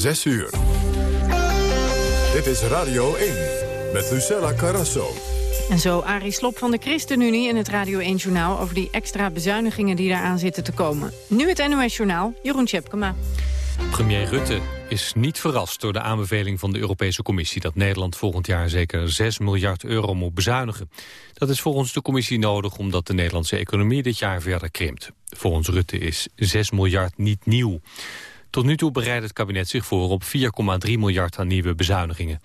6 uur. Dit is Radio 1 met Lucella Carrasso. En zo Arie Slop van de ChristenUnie in het Radio 1-journaal... over die extra bezuinigingen die daaraan zitten te komen. Nu het NOS-journaal, Jeroen Tjepkema. Premier Rutte is niet verrast door de aanbeveling van de Europese Commissie... dat Nederland volgend jaar zeker 6 miljard euro moet bezuinigen. Dat is volgens de Commissie nodig omdat de Nederlandse economie dit jaar verder krimpt. Volgens Rutte is 6 miljard niet nieuw. Tot nu toe bereidt het kabinet zich voor op 4,3 miljard aan nieuwe bezuinigingen.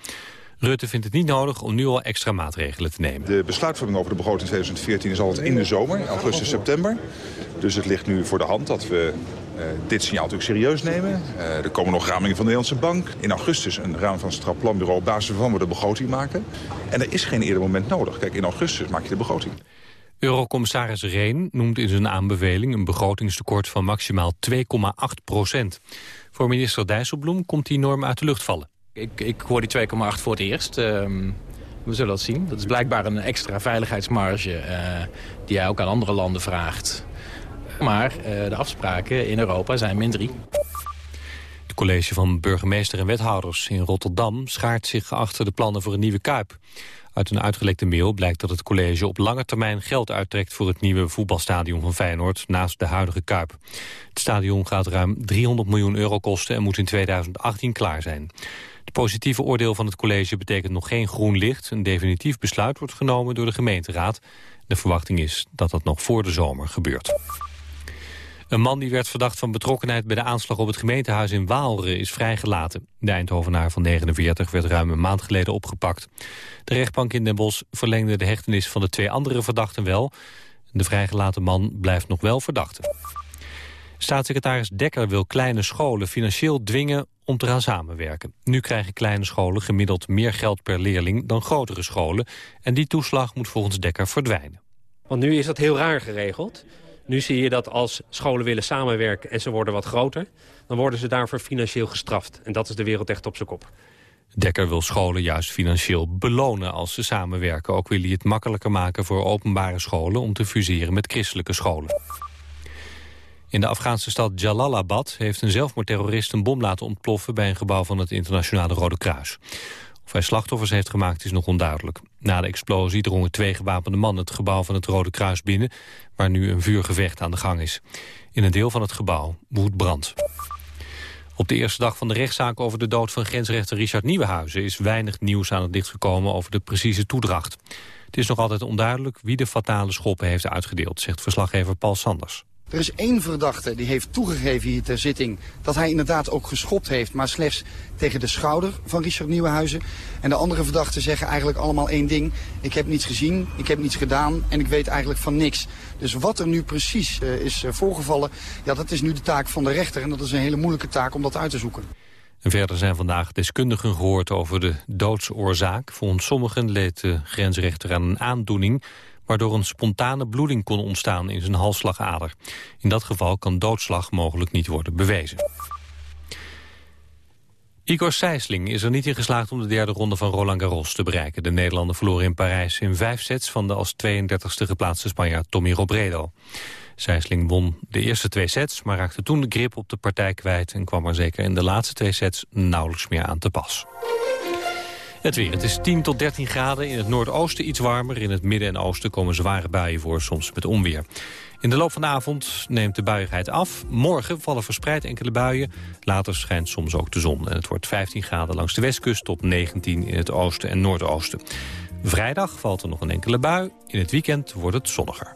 Rutte vindt het niet nodig om nu al extra maatregelen te nemen. De besluitvorming over de begroting 2014 is altijd in de zomer, augustus, september. Dus het ligt nu voor de hand dat we uh, dit signaal natuurlijk serieus nemen. Uh, er komen nog ramingen van de Nederlandse Bank. In augustus een raam van het Planbureau. Op basis waarvan we de begroting maken. En er is geen eerder moment nodig. Kijk, in augustus maak je de begroting. Eurocommissaris Reen noemt in zijn aanbeveling een begrotingstekort van maximaal 2,8 procent. Voor minister Dijsselbloem komt die norm uit de lucht vallen. Ik, ik hoor die 2,8 voor het eerst. Uh, we zullen dat zien. Dat is blijkbaar een extra veiligheidsmarge uh, die hij ook aan andere landen vraagt. Maar uh, de afspraken in Europa zijn min 3. Het college van burgemeester en wethouders in Rotterdam schaart zich achter de plannen voor een nieuwe Kuip. Uit een uitgelekte mail blijkt dat het college op lange termijn geld uittrekt voor het nieuwe voetbalstadion van Feyenoord naast de huidige Kuip. Het stadion gaat ruim 300 miljoen euro kosten en moet in 2018 klaar zijn. Het positieve oordeel van het college betekent nog geen groen licht. Een definitief besluit wordt genomen door de gemeenteraad. De verwachting is dat dat nog voor de zomer gebeurt. Een man die werd verdacht van betrokkenheid bij de aanslag op het gemeentehuis in Waalre is vrijgelaten. De Eindhovenaar van 49 werd ruim een maand geleden opgepakt. De rechtbank in Den Bosch verlengde de hechtenis van de twee andere verdachten wel. De vrijgelaten man blijft nog wel verdachte. Staatssecretaris Dekker wil kleine scholen financieel dwingen om te gaan samenwerken. Nu krijgen kleine scholen gemiddeld meer geld per leerling dan grotere scholen. En die toeslag moet volgens Dekker verdwijnen. Want nu is dat heel raar geregeld. Nu zie je dat als scholen willen samenwerken en ze worden wat groter... dan worden ze daarvoor financieel gestraft. En dat is de wereld echt op zijn kop. Dekker wil scholen juist financieel belonen als ze samenwerken. Ook wil hij het makkelijker maken voor openbare scholen... om te fuseren met christelijke scholen. In de Afghaanse stad Jalalabad heeft een zelfmoordterrorist een bom laten ontploffen bij een gebouw van het Internationale Rode Kruis. Of hij slachtoffers heeft gemaakt is nog onduidelijk. Na de explosie drongen twee gewapende mannen het gebouw van het Rode Kruis binnen, waar nu een vuurgevecht aan de gang is. In een deel van het gebouw woedt brand. Op de eerste dag van de rechtszaak over de dood van grensrechter Richard Nieuwenhuizen is weinig nieuws aan het licht gekomen over de precieze toedracht. Het is nog altijd onduidelijk wie de fatale schoppen heeft uitgedeeld, zegt verslaggever Paul Sanders. Er is één verdachte die heeft toegegeven hier ter zitting dat hij inderdaad ook geschopt heeft, maar slechts tegen de schouder van Richard Nieuwenhuizen. En de andere verdachten zeggen eigenlijk allemaal één ding. Ik heb niets gezien, ik heb niets gedaan en ik weet eigenlijk van niks. Dus wat er nu precies uh, is uh, voorgevallen, ja, dat is nu de taak van de rechter. En dat is een hele moeilijke taak om dat uit te zoeken. En verder zijn vandaag deskundigen gehoord over de doodsoorzaak. Volgens sommigen leed de grensrechter aan een aandoening waardoor een spontane bloeding kon ontstaan in zijn halsslagader. In dat geval kan doodslag mogelijk niet worden bewezen. Igor Sijsling is er niet in geslaagd om de derde ronde van Roland Garros te bereiken. De Nederlander verloor in Parijs in vijf sets van de als 32e geplaatste Spanjaard Tommy Robredo. Sijsling won de eerste twee sets, maar raakte toen de grip op de partij kwijt... en kwam er zeker in de laatste twee sets nauwelijks meer aan te pas. Het weer. Het is 10 tot 13 graden. In het noordoosten iets warmer. In het midden en oosten komen zware buien voor, soms met onweer. In de loop van de avond neemt de buiigheid af. Morgen vallen verspreid enkele buien. Later schijnt soms ook de zon. En het wordt 15 graden langs de westkust tot 19 in het oosten en noordoosten. Vrijdag valt er nog een enkele bui. In het weekend wordt het zonniger.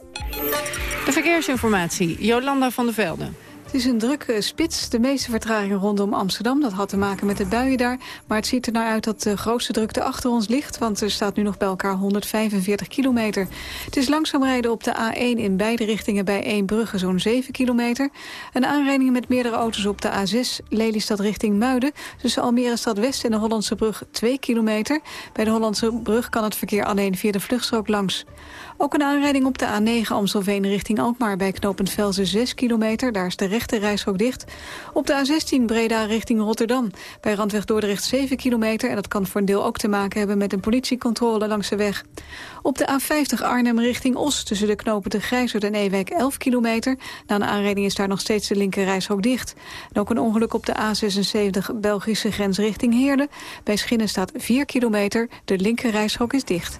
De verkeersinformatie, Jolanda van der Velden. Het is een drukke spits. De meeste vertraging rondom Amsterdam. Dat had te maken met de buien daar. Maar het ziet er naar uit dat de grootste drukte achter ons ligt. Want er staat nu nog bij elkaar 145 kilometer. Het is langzaam rijden op de A1 in beide richtingen bij Eembrugge zo'n 7 kilometer. Een aanrijding met meerdere auto's op de A6 Lelystad richting Muiden. Tussen Almere Stad West en de Hollandse brug 2 kilometer. Bij de Hollandse brug kan het verkeer alleen via de vluchtstrook langs. Ook een aanrijding op de A9 Amstelveen richting Alkmaar bij knooppunt Velzen 6 kilometer. Daar is de rechte reishok dicht. Op de A16 Breda richting Rotterdam. Bij Randweg Dordrecht 7 kilometer. En dat kan voor een deel ook te maken hebben met een politiecontrole langs de weg. Op de A50 Arnhem richting Os tussen de knopen de en Ewijk 11 kilometer. Na een aanrijding is daar nog steeds de linker dicht. En ook een ongeluk op de A76 Belgische grens richting Heerde. Bij Schinnen staat 4 kilometer. De linker is dicht.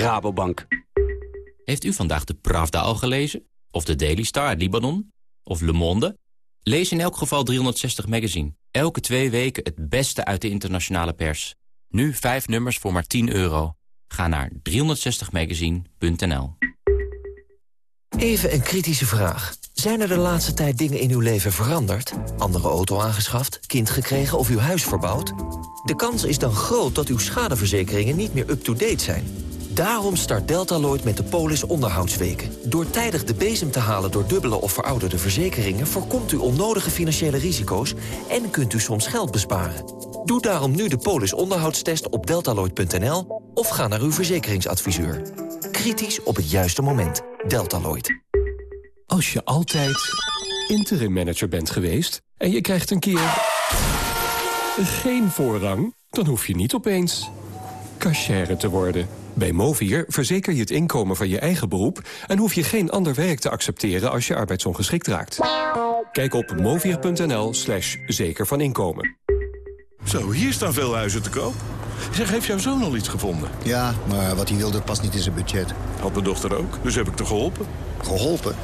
Rabobank. Heeft u vandaag de Pravda al gelezen? Of de Daily Star uit Libanon? Of Le Monde? Lees in elk geval 360 Magazine. Elke twee weken het beste uit de internationale pers. Nu vijf nummers voor maar 10 euro. Ga naar 360magazine.nl Even een kritische vraag. Zijn er de laatste tijd dingen in uw leven veranderd? Andere auto aangeschaft, kind gekregen of uw huis verbouwd? De kans is dan groot dat uw schadeverzekeringen niet meer up-to-date zijn. Daarom start Deltaloid met de Polis onderhoudsweken. Door tijdig de bezem te halen door dubbele of verouderde verzekeringen... voorkomt u onnodige financiële risico's en kunt u soms geld besparen. Doe daarom nu de Polis onderhoudstest op deltaloid.nl... of ga naar uw verzekeringsadviseur. Kritisch op het juiste moment. Deltaloid. Als je altijd interim manager bent geweest... en je krijgt een keer geen voorrang... dan hoef je niet opeens cashier te worden... Bij Movier verzeker je het inkomen van je eigen beroep... en hoef je geen ander werk te accepteren als je arbeidsongeschikt raakt. Kijk op movier.nl slash zeker van inkomen. Zo, hier staan veel huizen te koop. Zeg, heeft jouw zoon al iets gevonden? Ja, maar wat hij wilde past niet in zijn budget. Had mijn dochter ook, dus heb ik te geholpen. Geholpen?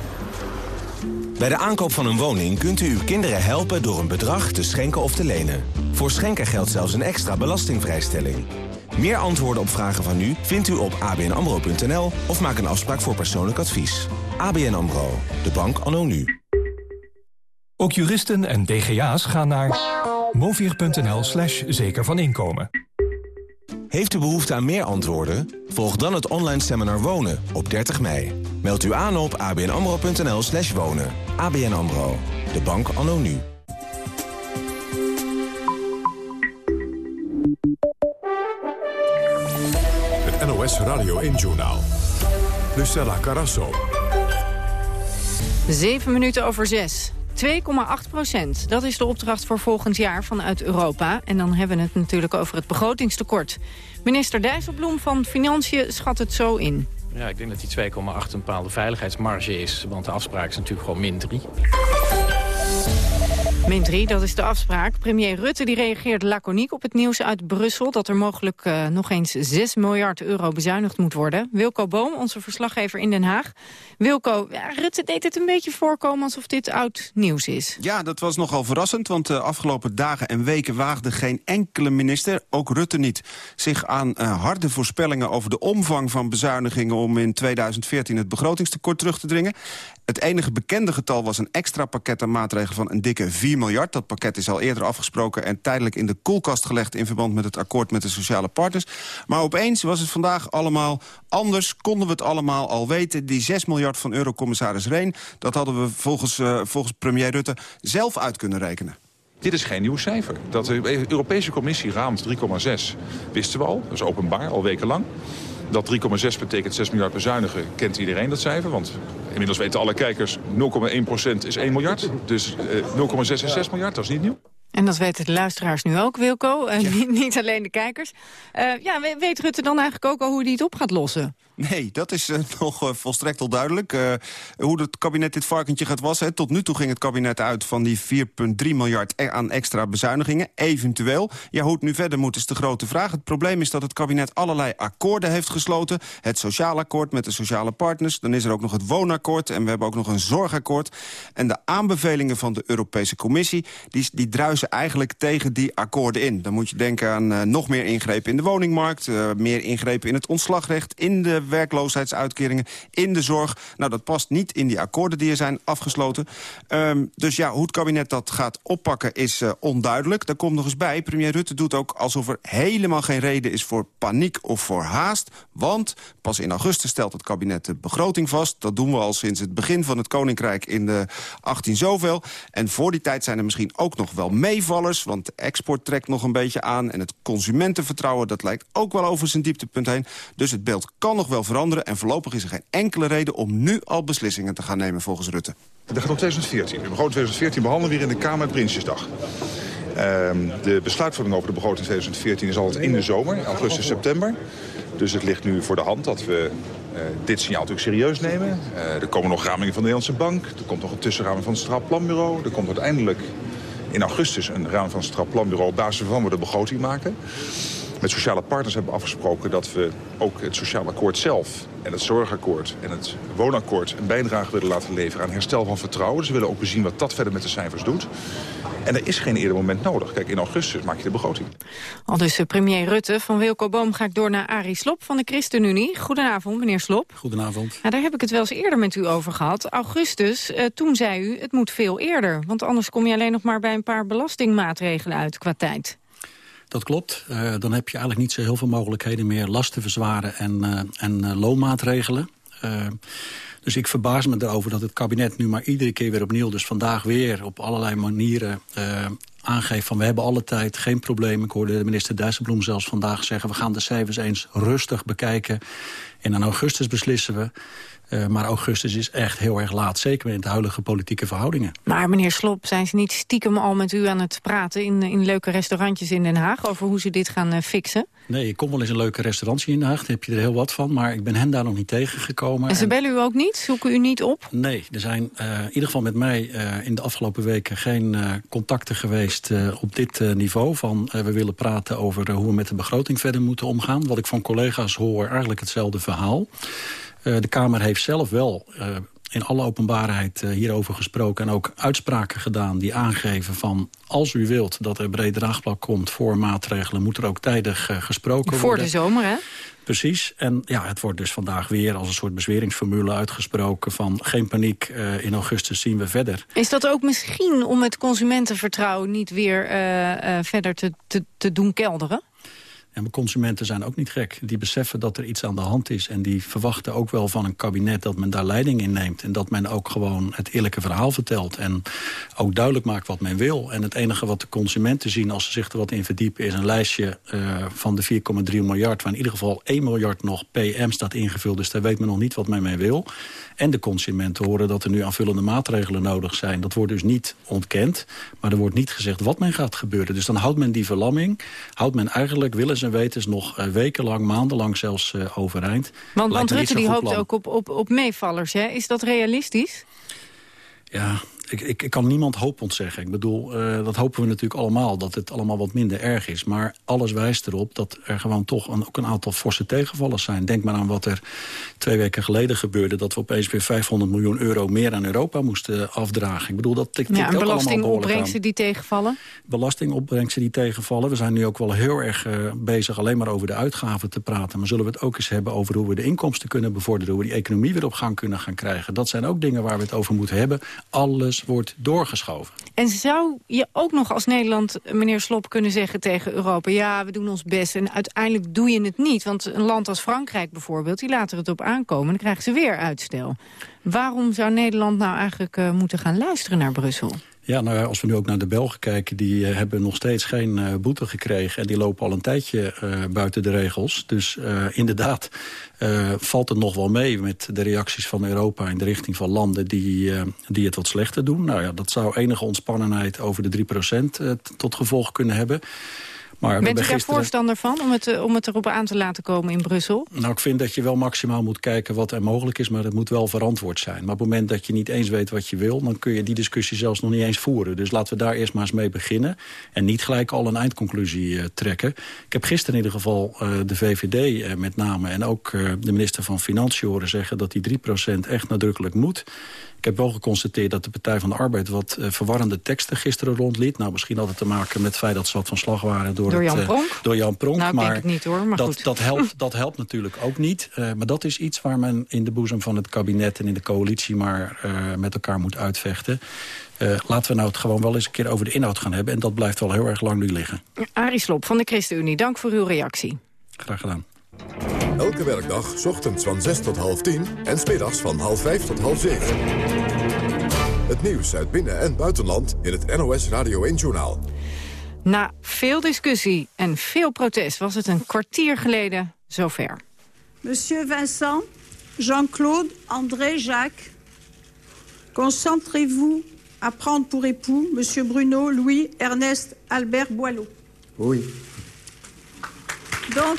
Bij de aankoop van een woning kunt u uw kinderen helpen door een bedrag te schenken of te lenen. Voor schenken geldt zelfs een extra belastingvrijstelling. Meer antwoorden op vragen van u vindt u op abnamro.nl of maak een afspraak voor persoonlijk advies. ABN AMRO, de bank anno nu. Ook juristen en DGA's gaan naar movier.nl slash zeker van inkomen. Heeft u behoefte aan meer antwoorden? Volg dan het online seminar Wonen op 30 mei. Meld u aan op abnamro.nl slash wonen. ABN AMRO, de bank anno nu. NOS Radio 1-journaal. Lucella Carasso. 7 minuten over 6. 2,8 procent. Dat is de opdracht voor volgend jaar vanuit Europa. En dan hebben we het natuurlijk over het begrotingstekort. Minister Dijsselbloem van Financiën schat het zo in. Ja, ik denk dat die 2,8 een bepaalde veiligheidsmarge is. Want de afspraak is natuurlijk gewoon min 3. Min 3, dat is de afspraak. Premier Rutte die reageert laconiek op het nieuws uit Brussel... dat er mogelijk uh, nog eens 6 miljard euro bezuinigd moet worden. Wilco Boom, onze verslaggever in Den Haag. Wilco, Rutte deed het een beetje voorkomen alsof dit oud nieuws is. Ja, dat was nogal verrassend, want de afgelopen dagen en weken... waagde geen enkele minister, ook Rutte niet... zich aan uh, harde voorspellingen over de omvang van bezuinigingen... om in 2014 het begrotingstekort terug te dringen. Het enige bekende getal was een extra pakket aan maatregelen van een dikke 4 miljard. Dat pakket is al eerder afgesproken en tijdelijk in de koelkast gelegd... in verband met het akkoord met de sociale partners. Maar opeens was het vandaag allemaal anders. Konden we het allemaal al weten. Die 6 miljard van eurocommissaris Reen... dat hadden we volgens, uh, volgens premier Rutte zelf uit kunnen rekenen. Dit is geen nieuw cijfer. Dat de Europese Commissie raamt 3,6 wisten we al. Dat is openbaar, al wekenlang. Dat 3,6 betekent 6 miljard bezuinigen, kent iedereen dat cijfer. Want inmiddels weten alle kijkers, 0,1% is 1 miljard. Dus uh, 0,6 is 6 miljard, dat is niet nieuw. En dat weten de luisteraars nu ook, Wilco. Uh, niet, niet, alleen de kijkers. Uh, ja, weet Rutte dan eigenlijk ook al hoe hij het op gaat lossen? Nee, dat is uh, nog uh, volstrekt onduidelijk. Uh, hoe het kabinet dit varkentje gaat wassen. Tot nu toe ging het kabinet uit van die 4,3 miljard e- aan extra bezuinigingen. Eventueel. Ja, hoe het nu verder moet is de grote vraag. Het probleem is dat het kabinet allerlei akkoorden heeft gesloten. Het sociaal akkoord met de sociale partners. Dan is er ook nog het woonakkoord. En we hebben ook nog een zorgakkoord. En de aanbevelingen van de Europese Commissie... die, die druisen eigenlijk tegen die akkoorden in. Dan moet je denken aan nog meer ingrepen in de woningmarkt. meer ingrepen in het ontslagrecht. In de werkloosheidsuitkeringen... in de zorg. Nou, dat past niet in die akkoorden die er zijn afgesloten. Ehm, dus ja, hoe het kabinet dat gaat oppakken is uh, onduidelijk. Daar komt nog eens bij, premier Rutte doet ook alsof er helemaal geen reden is... voor paniek of voor haast, want pas in augustus stelt het kabinet de begroting vast. Dat doen we al sinds het begin van het Koninkrijk in de 18 zoveel. En voor die tijd zijn er misschien ook nog wel meevallers... want de export trekt nog een beetje aan... en het consumentenvertrouwen dat lijkt ook wel over zijn dieptepunt heen. Dus het beeld kan nog wel veranderen... en voorlopig is er geen enkele reden om nu al beslissingen te gaan nemen volgens Rutte. Dat gaat om 2014. De begroting 2014 behandelen we hier in de Kamer Prinsjesdag. Ehm, de besluitvorming over de begroting 2014 is altijd in de zomer, augustus, september. Dus het ligt nu voor de hand dat we uh, dit signaal natuurlijk serieus nemen. Uh, er komen nog ramingen van de Nederlandse Bank. Er komt nog een tussenraming van het Straat Planbureau. Er komt uiteindelijk in augustus een raming van het Straat Planbureau... op basis waarvan we de begroting maken. Met sociale partners hebben we afgesproken dat we ook het sociaal akkoord zelf... en het zorgakkoord en het woonakkoord een bijdrage willen laten leveren aan herstel van vertrouwen. Dus we willen ook bezien wat dat verder met de cijfers doet. En er is geen eerder moment nodig. Kijk, in augustus maak je de begroting. Al dus premier Rutte. Van Wilco Boom ga ik door naar Arie Slop van de ChristenUnie. Goedenavond, meneer Slop. Goedenavond. Ja, daar heb ik het wel eens eerder met u over gehad. Augustus, eh, toen zei u, het moet veel eerder. Want anders kom je alleen nog maar bij een paar belastingmaatregelen uit qua tijd. Dat klopt. Uh, dan heb je eigenlijk niet zo heel veel mogelijkheden meer lasten verzwaren en, uh, en uh, loonmaatregelen. dus ik verbaas me erover dat het kabinet nu maar iedere keer weer opnieuw... dus vandaag weer op allerlei manieren aangeeft van... we hebben alle tijd geen probleem. Ik hoorde de minister Dijsselbloem zelfs vandaag zeggen... we gaan de cijfers eens rustig bekijken. En in augustus beslissen we. Uh, maar augustus is echt heel erg laat, zeker in de huidige politieke verhoudingen. Maar meneer Slop, zijn ze niet stiekem al met u aan het praten... in, in leuke restaurantjes in Den Haag over hoe ze dit gaan uh, fixen? Nee, ik kom wel eens een leuke restaurantje in Den Haag. Daar heb je er heel wat van, maar ik ben hen daar nog niet tegengekomen. En ze bellen u ook niet? Zoeken u niet op? Nee, er zijn uh, in ieder geval met mij in de afgelopen weken... geen contacten geweest op dit niveau. Van we willen praten over hoe we met de begroting verder moeten omgaan. Wat ik van collega's hoor, eigenlijk hetzelfde verhaal. Uh, de Kamer heeft zelf wel uh, in alle openbaarheid uh, hierover gesproken... en ook uitspraken gedaan die aangeven van... als u wilt dat er breed draagvlak komt voor maatregelen... moet er ook tijdig gesproken voor worden. Voor de zomer, hè? Precies. En ja, het wordt dus vandaag weer als een soort bezweringsformule uitgesproken... van geen paniek, uh, in augustus zien we verder. Is dat ook misschien om het consumentenvertrouwen niet weer uh, uh, verder te, te, te doen kelderen? En consumenten zijn ook niet gek. Die beseffen dat er iets aan de hand is. En die verwachten ook wel van een kabinet dat men daar leiding in neemt. En dat men ook gewoon het eerlijke verhaal vertelt. En ook duidelijk maakt wat men wil. En het enige wat de consumenten zien als ze zich er wat in verdiepen... is een lijstje uh, van de 4,3 miljard... waar in ieder geval 1 miljard nog PM staat ingevuld. Dus daar weet men nog niet wat men mee wil. En de consumenten horen dat er nu aanvullende maatregelen nodig zijn. Dat wordt dus niet ontkend. Maar er wordt niet gezegd wat men gaat gebeuren. Dus dan houdt men die verlamming. Houdt men eigenlijk, willen ze weten, nog uh, wekenlang, maandenlang zelfs uh, overeind. Want, want Rutte die hoopt plan. ook op, op, op meevallers. Hè? Is dat realistisch? Ja, ik, ik, ik, kan niemand hoop ontzeggen. Ik bedoel, uh, dat hopen we natuurlijk allemaal, dat het allemaal wat minder erg is. Maar alles wijst erop dat er gewoon toch een, ook een aantal forse tegenvallers zijn. Denk maar aan wat er twee weken geleden gebeurde... dat we opeens weer 500 miljoen euro meer aan Europa moesten afdragen. Ik bedoel, dat tikt ja, en belastingopbrengsten die tegenvallen? Belastingopbrengsten die tegenvallen. We zijn nu ook wel heel erg uh, bezig alleen maar over de uitgaven te praten. Maar zullen we het ook eens hebben over hoe we de inkomsten kunnen bevorderen... hoe we die economie weer op gang kunnen gaan krijgen. Dat zijn ook dingen waar we het over moeten hebben. Alles wordt doorgeschoven. En zou je ook nog als Nederland, meneer Slop, kunnen zeggen tegen Europa... ja, we doen ons best en uiteindelijk doe je het niet. Want een land als Frankrijk bijvoorbeeld, die laten het op aankomen... dan krijgen ze weer uitstel. Waarom zou Nederland nou eigenlijk uh, moeten gaan luisteren naar Brussel? Ja, nou als we nu ook naar de Belgen kijken... die uh, hebben nog steeds geen uh, boete gekregen... en die lopen al een tijdje uh, buiten de regels. Dus inderdaad valt het nog wel mee met de reacties van Europa... in de richting van landen die, die het wat slechter doen. Nou ja, dat zou enige ontspannenheid over de 3% tot gevolg kunnen hebben... Maar Bent u daar gisteren... voorstander van om het, om het erop aan te laten komen in Brussel? Nou, ik vind dat je wel maximaal moet kijken wat er mogelijk is... maar het moet wel verantwoord zijn. Maar op het moment dat je niet eens weet wat je wil... dan kun je die discussie zelfs nog niet eens voeren. Dus laten we daar eerst maar eens mee beginnen. En niet gelijk al een eindconclusie uh, trekken. Ik heb gisteren in ieder geval uh, de VVD uh, met name... en ook de minister van Financiën horen zeggen... dat die 3% echt nadrukkelijk moet. Ik heb wel geconstateerd dat de Partij van de Arbeid... wat verwarrende teksten gisteren rondliet. Nou, misschien had het te maken met het feit dat ze wat van slag waren... door door, Door het, Jan eh, Pronk? door Jan Pronk. Nou, maar het niet, hoor, maar dat, goed. Dat, helpt, dat helpt natuurlijk ook niet. Eh, maar dat is iets waar men in de boezem van het kabinet en in de coalitie maar eh, met elkaar moet uitvechten. Eh, laten we nou het gewoon wel eens een keer over de inhoud gaan hebben. En dat blijft wel heel erg lang nu liggen. Arie Slob van de ChristenUnie, dank voor uw reactie. Graag gedaan. Elke werkdag, 's ochtends van 6 tot half 10 en smiddags van half 5 tot half 7. Het nieuws uit binnen- en buitenland in het NOS Radio 1-journaal. Na veel discussie en veel protest was het een kwartier geleden zover. Monsieur Vincent, Jean-Claude, André, Jacques, concentrez-vous à prendre pour époux Monsieur Bruno, Louis, Ernest, Albert Boileau. Oui. Donc,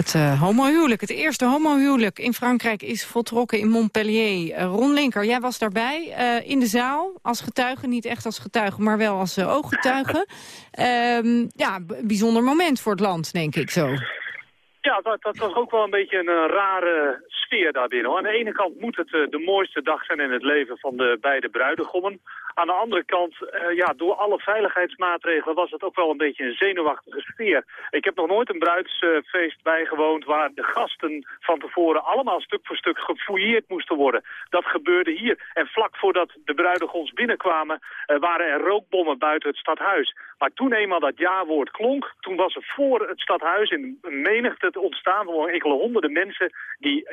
Het uh, homohuwelijk, het eerste homohuwelijk in Frankrijk is voltrokken in Montpellier. Uh, Ron Linker, jij was daarbij uh, in de zaal als getuige, niet echt als getuige, maar wel als ooggetuige. Ehm, ja, bijzonder moment voor het land, denk ik zo. Ja, dat, dat was ook wel een beetje een rare sfeer daarbinnen. Aan de ene kant moet het de mooiste dag zijn in het leven van de beide bruidegommen. Aan de andere kant, uh, ja, door alle veiligheidsmaatregelen was het ook wel een beetje een zenuwachtige sfeer. Ik heb nog nooit een bruidsfeest bijgewoond waar de gasten van tevoren allemaal stuk voor stuk gefouilleerd moesten worden. Dat gebeurde hier. En vlak voordat de bruidegoms binnenkwamen uh, waren er rookbommen buiten het stadhuis. Maar toen eenmaal dat ja-woord klonk, toen was er voor het stadhuis in menigte te ontstaan van enkele honderden mensen die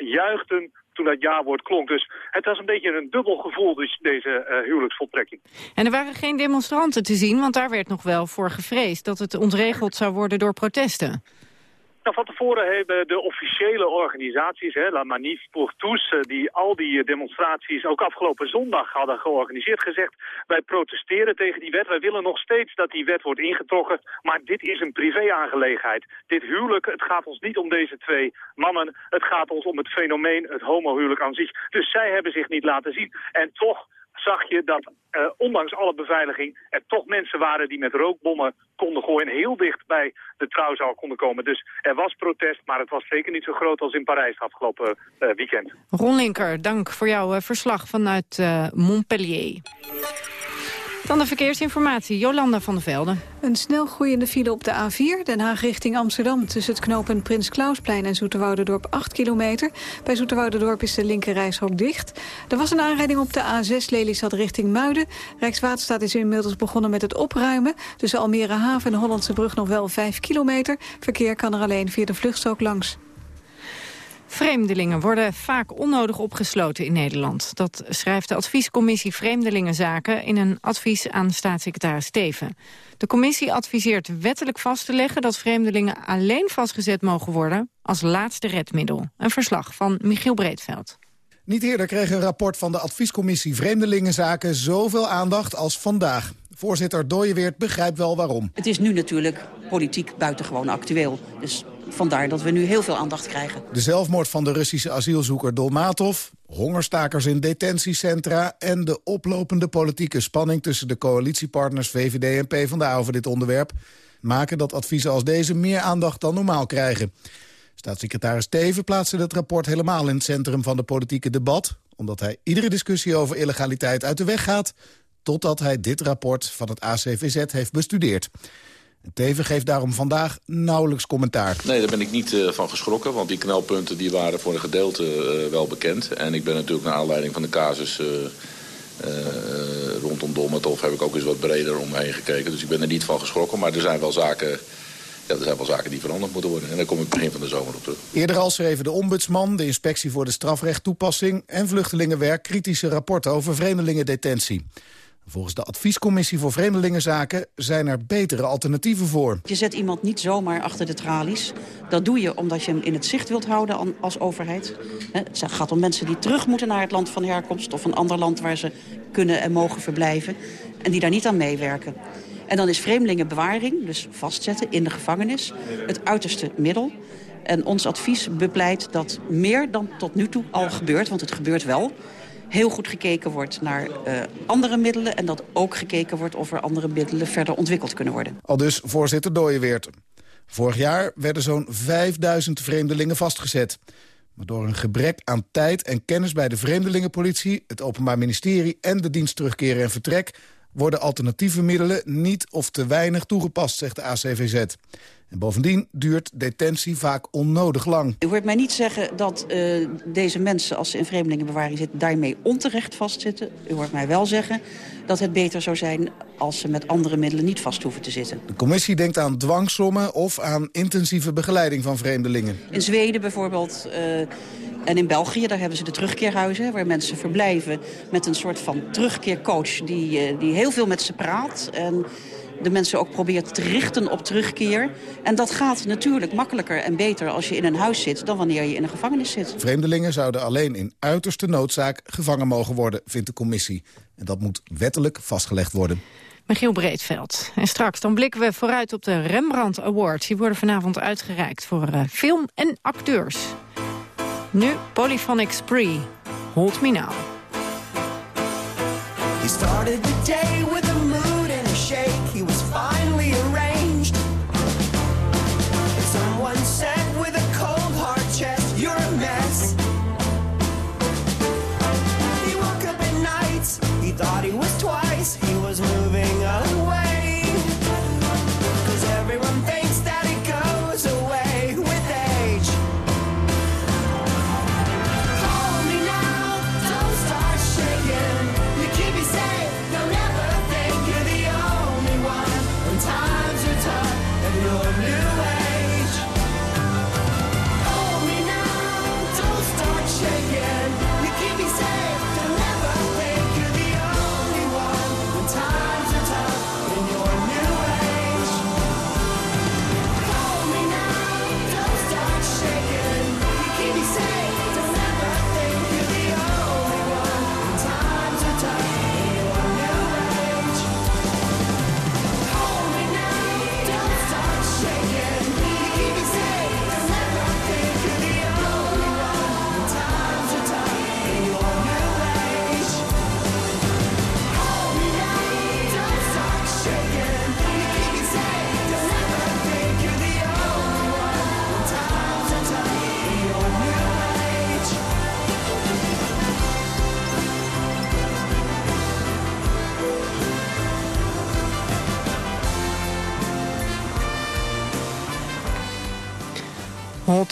toen dat ja-woord klonk. Dus het was een beetje een dubbel gevoel, dus deze uh, huwelijksvoltrekking. En er waren geen demonstranten te zien, want daar werd nog wel voor gevreesd... dat het ontregeld zou worden door protesten. Nou, van tevoren hebben de officiële organisaties, hè, La Manif pour Tous, die al die demonstraties ook afgelopen zondag hadden georganiseerd, gezegd, wij protesteren tegen die wet, wij willen nog steeds dat die wet wordt ingetrokken, maar dit is een privé-aangelegenheid. Dit huwelijk, het gaat ons niet om deze twee mannen, het gaat ons om het fenomeen, het homohuwelijk aan zich. Dus zij hebben zich niet laten zien. En toch zag je dat, uh, ondanks alle beveiliging, er toch mensen waren die met rookbommen konden gooien en heel dicht bij de trouwzaal konden komen. Dus er was protest, maar het was zeker niet zo groot als in Parijs afgelopen uh, weekend. Ron Linker, dank voor jouw uh, verslag vanuit Montpellier. Dan de verkeersinformatie, Jolanda van der Velde. Een snel groeiende file op de A4, Den Haag richting Amsterdam... tussen het knooppunt Prins Klausplein en Zoeterwouderdorp 8 kilometer. Bij Zoeterwouderdorp is de linkerrijstrook dicht. Er was een aanrijding op de A6 Lelystad richting Muiden. Rijkswaterstaat is inmiddels begonnen met het opruimen. Tussen Almere Haven en Hollandse Brug nog wel 5 kilometer. Verkeer kan er alleen via de vluchtstrook langs. Vreemdelingen worden vaak onnodig opgesloten in Nederland. Dat schrijft de adviescommissie Vreemdelingenzaken in een advies aan staatssecretaris Steven. De commissie adviseert wettelijk vast te leggen dat vreemdelingen alleen vastgezet mogen worden als laatste redmiddel. Een verslag van Michiel Breedveld. Niet eerder kreeg een rapport van de adviescommissie Vreemdelingenzaken zoveel aandacht als vandaag. Voorzitter Dooyeweert begrijpt wel waarom. Het is nu natuurlijk politiek buitengewoon actueel. Dus vandaar dat we nu heel veel aandacht krijgen. De zelfmoord van de Russische asielzoeker Dolmatov... hongerstakers in detentiecentra... en de oplopende politieke spanning tussen de coalitiepartners VVD en PvdA over dit onderwerp... maken dat adviezen als deze meer aandacht dan normaal krijgen. Staatssecretaris Teven plaatste het rapport helemaal in het centrum van de politieke debat... omdat hij iedere discussie over illegaliteit uit de weg gaat... totdat hij dit rapport van het ACVZ heeft bestudeerd. Teven geeft daarom vandaag nauwelijks commentaar. Nee, daar ben ik niet uh, van geschrokken, want die knelpunten die waren voor een gedeelte uh, wel bekend. En ik ben natuurlijk naar aanleiding van de casus uh, rondom Dolmatov heb ik ook eens wat breder omheen gekeken. Dus ik ben er niet van geschrokken, maar er zijn wel zaken... Ja, er zijn wel zaken die veranderd moeten worden. En daar kom ik begin van de zomer op terug. Eerder al schreven de ombudsman, de inspectie voor de strafrechttoepassing... en vluchtelingenwerk kritische rapporten over vreemdelingendetentie. Volgens de adviescommissie voor Vreemdelingenzaken zijn er betere alternatieven voor. Je zet iemand niet zomaar achter de tralies. Dat doe je omdat je hem in het zicht wilt houden als overheid. Het gaat om mensen die terug moeten naar het land van herkomst... of een ander land waar ze kunnen en mogen verblijven. En die daar niet aan meewerken. En dan is vreemdelingenbewaring, dus vastzetten in de gevangenis... het uiterste middel. En ons advies bepleit dat meer dan tot nu toe al gebeurt... want het gebeurt wel heel goed gekeken wordt naar uh, andere middelen... en dat ook gekeken wordt of er andere middelen verder ontwikkeld kunnen worden. Al dus voorzitter Dooyeweert. Vorig jaar werden zo'n 5000 vreemdelingen vastgezet. Maar door een gebrek aan tijd en kennis bij de vreemdelingenpolitie... het Openbaar Ministerie en de dienst terugkeren en vertrek... worden alternatieve middelen niet of te weinig toegepast, zegt de ACVZ. En bovendien duurt detentie vaak onnodig lang. U hoort mij niet zeggen dat uh, deze mensen, als ze in vreemdelingenbewaring zitten... daarmee onterecht vastzitten. U hoort mij wel zeggen dat het beter zou zijn... als ze met andere middelen niet vast hoeven te zitten. De commissie denkt aan dwangsommen of aan intensieve begeleiding van vreemdelingen. In Zweden bijvoorbeeld... Uh, en in België, daar hebben ze de terugkeerhuizen... waar mensen verblijven met een soort van terugkeercoach... die, uh, die heel veel met ze praat... En de mensen ook probeert te richten op terugkeer. En dat gaat natuurlijk makkelijker en beter als je in een huis zit... dan wanneer je in een gevangenis zit. Vreemdelingen zouden alleen in uiterste noodzaak gevangen mogen worden, vindt de commissie. En dat moet wettelijk vastgelegd worden. Michiel Breedveld. En straks dan blikken we vooruit op de Rembrandt Awards. Die worden vanavond uitgereikt voor uh, film en acteurs. Nu Polyphonic Spree. Hold me now.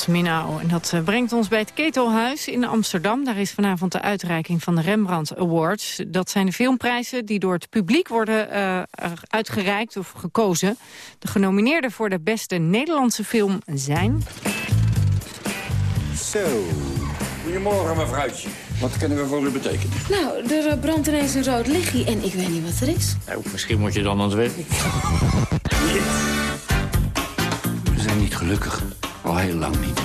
En dat eh, brengt ons bij het Ketelhuis in Amsterdam. Daar is vanavond de uitreiking van de Rembrandt Awards. Dat zijn de filmprijzen die door het publiek worden uh, uitgereikt of gekozen. De genomineerden voor de beste Nederlandse film zijn... Zo, goedemorgen mevrouwtje. Wat kunnen we voor u betekenen? Nou, er eh, brandt ineens een rood lichtje en ik weet niet wat er is. Nou, misschien moet je dan aan het werk. We zijn niet gelukkig. Al heel lang niet.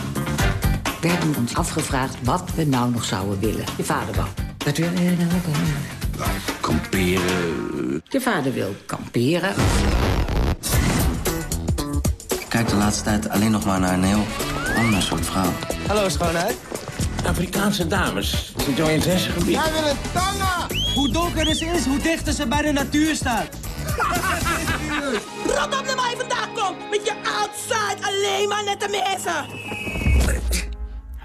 We hebben ons afgevraagd wat we nou nog zouden willen. Je vader wou. Wat wil je nou ook alweer? Kamperen. Je vader wil kamperen. Ik kijk de laatste tijd alleen nog maar naar een heel ander soort vrouw. Hallo, schoonheid. Afrikaanse dames. Het jouw interessegebied? Wij willen tangen! Hoe donker ze is, hoe dichter ze bij de natuur staat. Rot op naar waar je Met je outside alleen maar nette mensen!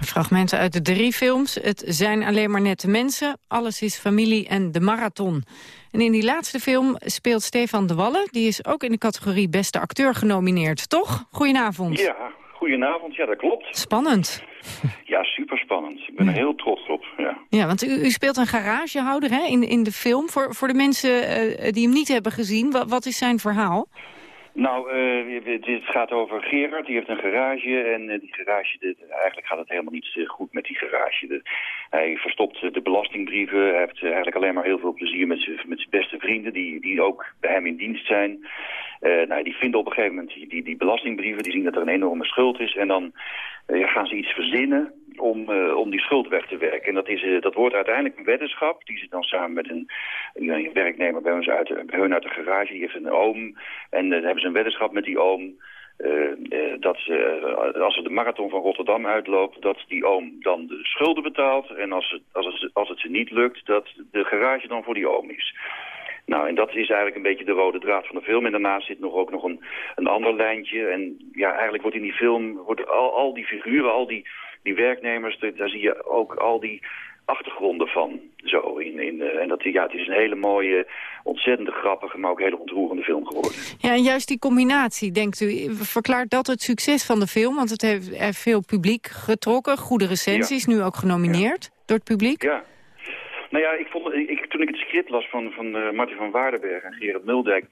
Fragmenten uit de drie films. Het zijn alleen maar nette mensen, alles is familie en de marathon. En in die laatste film speelt Stefan de Wallen. Die is ook in de categorie beste acteur genomineerd, toch? Goedenavond. Ja, goedenavond. Ja, dat klopt. Spannend. Ja, super spannend. Ik ben er heel trots op. Ja, Ja, want u, u speelt een garagehouder hè, in, in de film. Voor, voor de mensen eh, die hem niet hebben gezien, wat, wat is zijn verhaal? Nou, eh, dit gaat over Gerard. Die heeft een garage. En eh, die garage, eigenlijk gaat het helemaal niet eh, goed met die garage. Hij verstopt de belastingbrieven. Hij heeft eigenlijk alleen maar heel veel plezier met zijn beste vrienden. Die, die ook bij hem in dienst zijn. Nou, die vinden op een gegeven moment die, die, belastingbrieven. Die zien dat er een enorme schuld is. En dan ja, gaan ze iets verzinnen om, eh, om die schuld weg te werken. En dat, is, eh, dat wordt uiteindelijk een weddenschap. Die zit dan samen met een, een werknemer bij, ons uit, bij hun uit de garage. Die heeft een oom. En eh, dan hebben ze een weddenschap met die oom. eh, eh, dat ze, eh, als ze de marathon van Rotterdam uitloopt, dat die oom dan de schulden betaalt. En als als het, als het ze niet lukt, dat de garage dan voor die oom is. Nou, en dat is eigenlijk een beetje de rode draad van de film. En daarnaast zit nog ook nog een, een ander lijntje. En ja, eigenlijk wordt in die film, wordt al, al die figuren, al die, die werknemers, daar zie je ook al die achtergronden van. Zo, in, in, eh, en dat, ja, het is een hele mooie, ontzettend grappige, maar ook hele ontroerende film geworden. Ja, en juist die combinatie, denkt u, verklaart dat het succes van de film? Want het heeft er veel publiek getrokken, goede recensies, nu ook genomineerd door het publiek. Ja. Nou ja, ik vond, ik, toen ik het script las van, van uh, Martin van Waardenberg en Gerard Muldijk...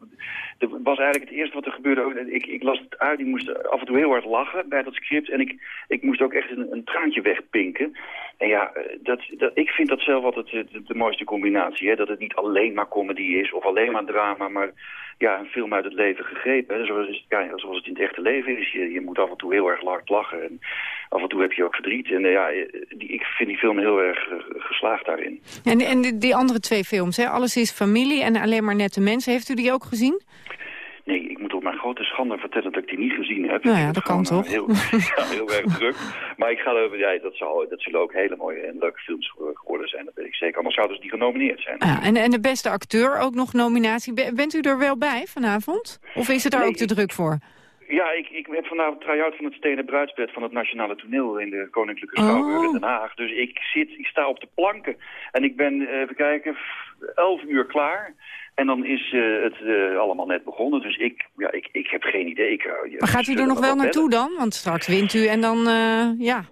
dat was eigenlijk het eerste wat er gebeurde. Ik, ik las het uit, ik moest af en toe heel hard lachen bij dat script... en ik, ik moest ook echt een, een traantje wegpinken. En ja, eh, dat, dat, ik vind dat zelf altijd de, de mooiste combinatie. Hè? Dat het niet alleen maar comedy is of alleen maar drama... maar ja, een film uit het leven gegrepen. Zoals, ja, het in het echte leven is. Je, je moet af en toe heel erg hard lachen. En af en toe heb je ook verdriet. En uh, ja, die, ik vind die film heel erg geslaagd daarin. En, en die andere twee films, hè? Alles is familie en alleen maar nette mensen. Heeft u die ook gezien? Nee, ik moet op mijn grote schande vertellen dat ik die niet gezien heb. Nou ja, dat kan toch? Heel, ja, heel erg druk. Maar ik ga er, ja, dat, zal, dat zullen ook hele mooie en leuke films geworden zijn. Dat weet ik zeker. Anders zouden ze die genomineerd zijn. Ja, en, en de beste acteur ook nog nominatie. Bent u er wel bij vanavond? Of is het daar nee, ook te druk voor? Ja, ik, ik heb vanavond try-out van het Stenen Bruidsbed van het Nationale Toneel in de Koninklijke Schouwburg Oh. in Den Haag. Dus ik zit, ik sta op de planken en ik ben, uh, even kijken, elf uur klaar. En dan is uh, het uh, allemaal net begonnen, dus ik, ja, ik, ik heb geen idee. Ik, uh, maar gaat u er nog wel naartoe dan? Want straks wint u en dan, ja,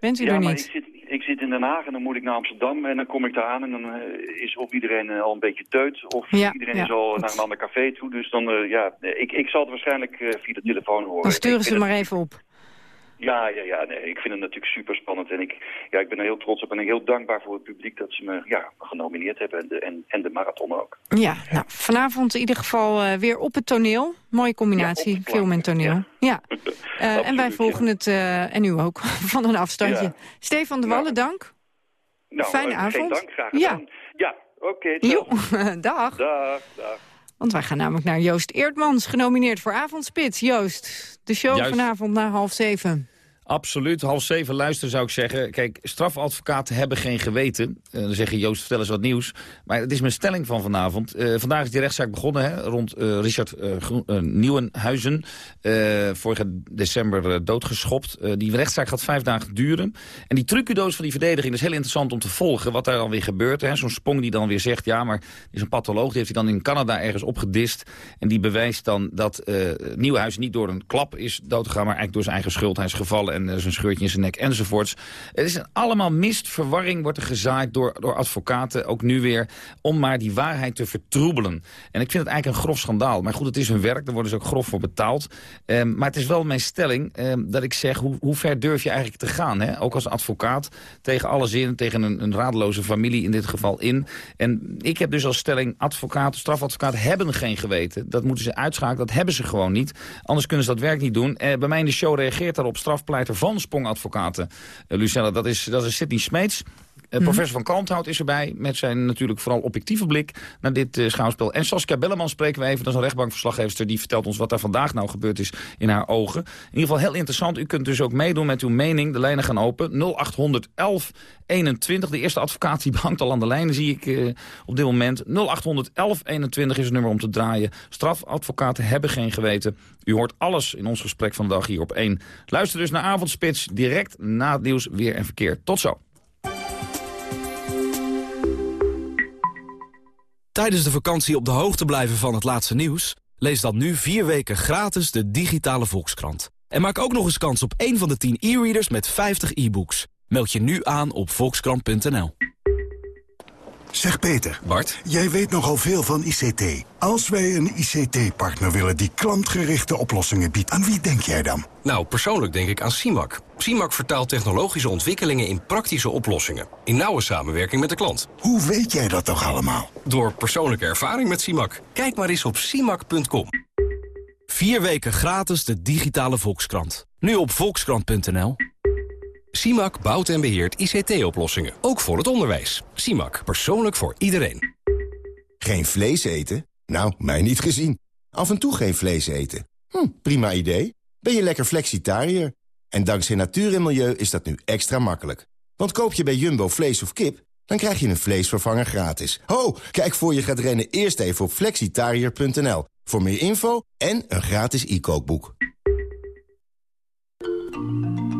bent u ja, er niet. Ik zit, ik zit in Den Haag en dan moet ik naar Amsterdam en dan kom ik daar aan en dan uh, is of iedereen uh, al een beetje teut of ja, iedereen ja, is al goed. naar een ander café toe. Dus dan, uh, ja, ik, ik zal het waarschijnlijk via de telefoon horen. Dan sturen ze maar even op. Ja, ja, ja. Nee, ik vind het natuurlijk super spannend. En ik, ja, ik ben er heel trots op en heel dankbaar voor het publiek dat ze me ja, genomineerd hebben. En de, en, en de marathon ook. Ja, nou, vanavond in ieder geval uh, weer op het toneel. Mooie combinatie, ja, film en toneel. Ja. ja. uh, en wij volgen het, uh, en u ook, van een afstandje. Stefan de Wallen, nou, dank. Nou, Fijne avond. dank, graag gedaan. Ja, oké. Okay, dag. Dag, dag. Want wij gaan namelijk naar Joost Eertmans, genomineerd voor Avondspits. Joost, de show Juist. vanavond na half zeven. Absoluut, half zeven luisteren zou ik zeggen. Kijk, strafadvocaten hebben geen geweten. Uh, dan zeg je, Joost, vertel eens wat nieuws. Maar het is mijn stelling van vanavond. Uh, vandaag is die rechtszaak begonnen hè, rond uh, Richard Nieuwenhuizen. vorig december doodgeschopt. die rechtszaak gaat vijf dagen duren. En die trucendoos van die verdediging is heel interessant om te volgen. Wat daar dan weer gebeurt. Zo'n Spong die dan weer zegt, ja, maar is een patholoog. Die heeft hij dan in Canada ergens opgedist. En die bewijst dan dat Nieuwenhuizen niet door een klap is doodgegaan... maar eigenlijk door zijn eigen schuld. Hij is gevallen en is een scheurtje in zijn nek enzovoorts. Het is allemaal mist, verwarring wordt er gezaaid door, door advocaten, ook nu weer, om maar die waarheid te vertroebelen. En ik vind het eigenlijk een grof schandaal. Maar goed, het is hun werk, daar worden ze ook grof voor betaald. Um, maar het is wel mijn stelling um, dat ik zeg, hoe, hoe, ver durf je eigenlijk te gaan? Hè? Ook als advocaat, tegen alle zin, tegen een, een radeloze familie in dit geval in. En ik heb dus als stelling, advocaten, strafadvocaten hebben geen geweten. Dat moeten ze uitschakelen, dat hebben ze gewoon niet. Anders kunnen ze dat werk niet doen. Uh, bij mij in de show reageert daarop strafpleiter van Spong-advocaten. Uh, Lucella, dat is, dat is Sidney Smeets. Uh, professor van Kalmthout is erbij, met zijn natuurlijk vooral objectieve blik naar dit uh, schouwspel. En Saskia Belleman spreken we even, dat is een rechtbankverslaggever, die vertelt ons wat daar vandaag nou gebeurd is in haar ogen. In ieder geval heel interessant, u kunt dus ook meedoen met uw mening, de lijnen gaan open, 0811 21, de eerste advocaat die hangt al aan de lijnen, zie ik uh, op dit moment. 0811 21 is het nummer om te draaien. Strafadvocaten hebben geen geweten. U hoort alles in ons gesprek van de dag hier op 1. Luister dus naar Avondspits, direct na het nieuws, weer en verkeer. Tot zo. Tijdens de vakantie op de hoogte blijven van het laatste nieuws? Lees dan nu vier weken gratis de digitale Volkskrant. En maak ook nog eens kans op één van de 10 e-readers met 50 e-books. Meld je nu aan op volkskrant.nl. Zeg Peter. Bart. Jij weet nogal veel van ICT. Als wij een ICT-partner willen die klantgerichte oplossingen biedt, aan wie denk jij dan? Nou, persoonlijk denk ik aan CIMAC. CIMAC vertaalt technologische ontwikkelingen in praktische oplossingen. In nauwe samenwerking met de klant. Hoe weet jij dat toch allemaal? Door persoonlijke ervaring met CIMAC. Kijk maar eens op CIMAC.com. Vier weken gratis de digitale Volkskrant. Nu op volkskrant.nl. CIMAC bouwt en beheert ICT-oplossingen. Ook voor het onderwijs. CIMAC. Persoonlijk voor iedereen. Geen vlees eten? Nou, mij niet gezien. Af en toe geen vlees eten. Hm, prima idee. Ben je lekker flexitariër? En dankzij natuur en milieu is dat nu extra makkelijk. Want koop je bij Jumbo vlees of kip, dan krijg je een vleesvervanger gratis. Ho, kijk voor je gaat rennen eerst even op flexitariër.nl. Voor meer info en een gratis e-kookboek.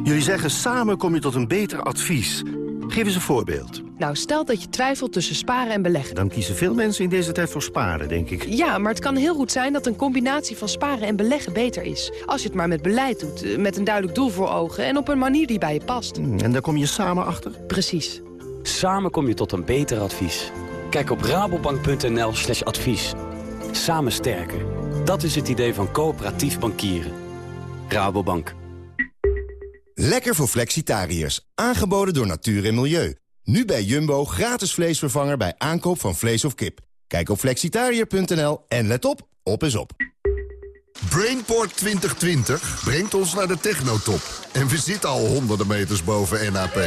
Jullie zeggen samen kom je tot een beter advies. Geef eens een voorbeeld. Nou, stel dat je twijfelt tussen sparen en beleggen. Dan kiezen veel mensen in deze tijd voor sparen, denk ik. Ja, maar het kan heel goed zijn dat een combinatie van sparen en beleggen beter is. Als je het maar met beleid doet, eh, met een duidelijk doel voor ogen... en op een manier die bij je past. Hmm, en daar kom je samen achter? Precies. Samen kom je tot een beter advies. Kijk op rabobank.nl slash advies. Samen sterker. Dat is het idee van coöperatief bankieren. Rabobank. Lekker voor flexitariërs. Aangeboden door Natuur en Milieu. Nu bij Jumbo gratis vleesvervanger bij aankoop van vlees of kip. Kijk op flexitariër.nl en let op, op is op. Brainport 2020 brengt ons naar de technotop. En we zitten al honderden meters boven NAP.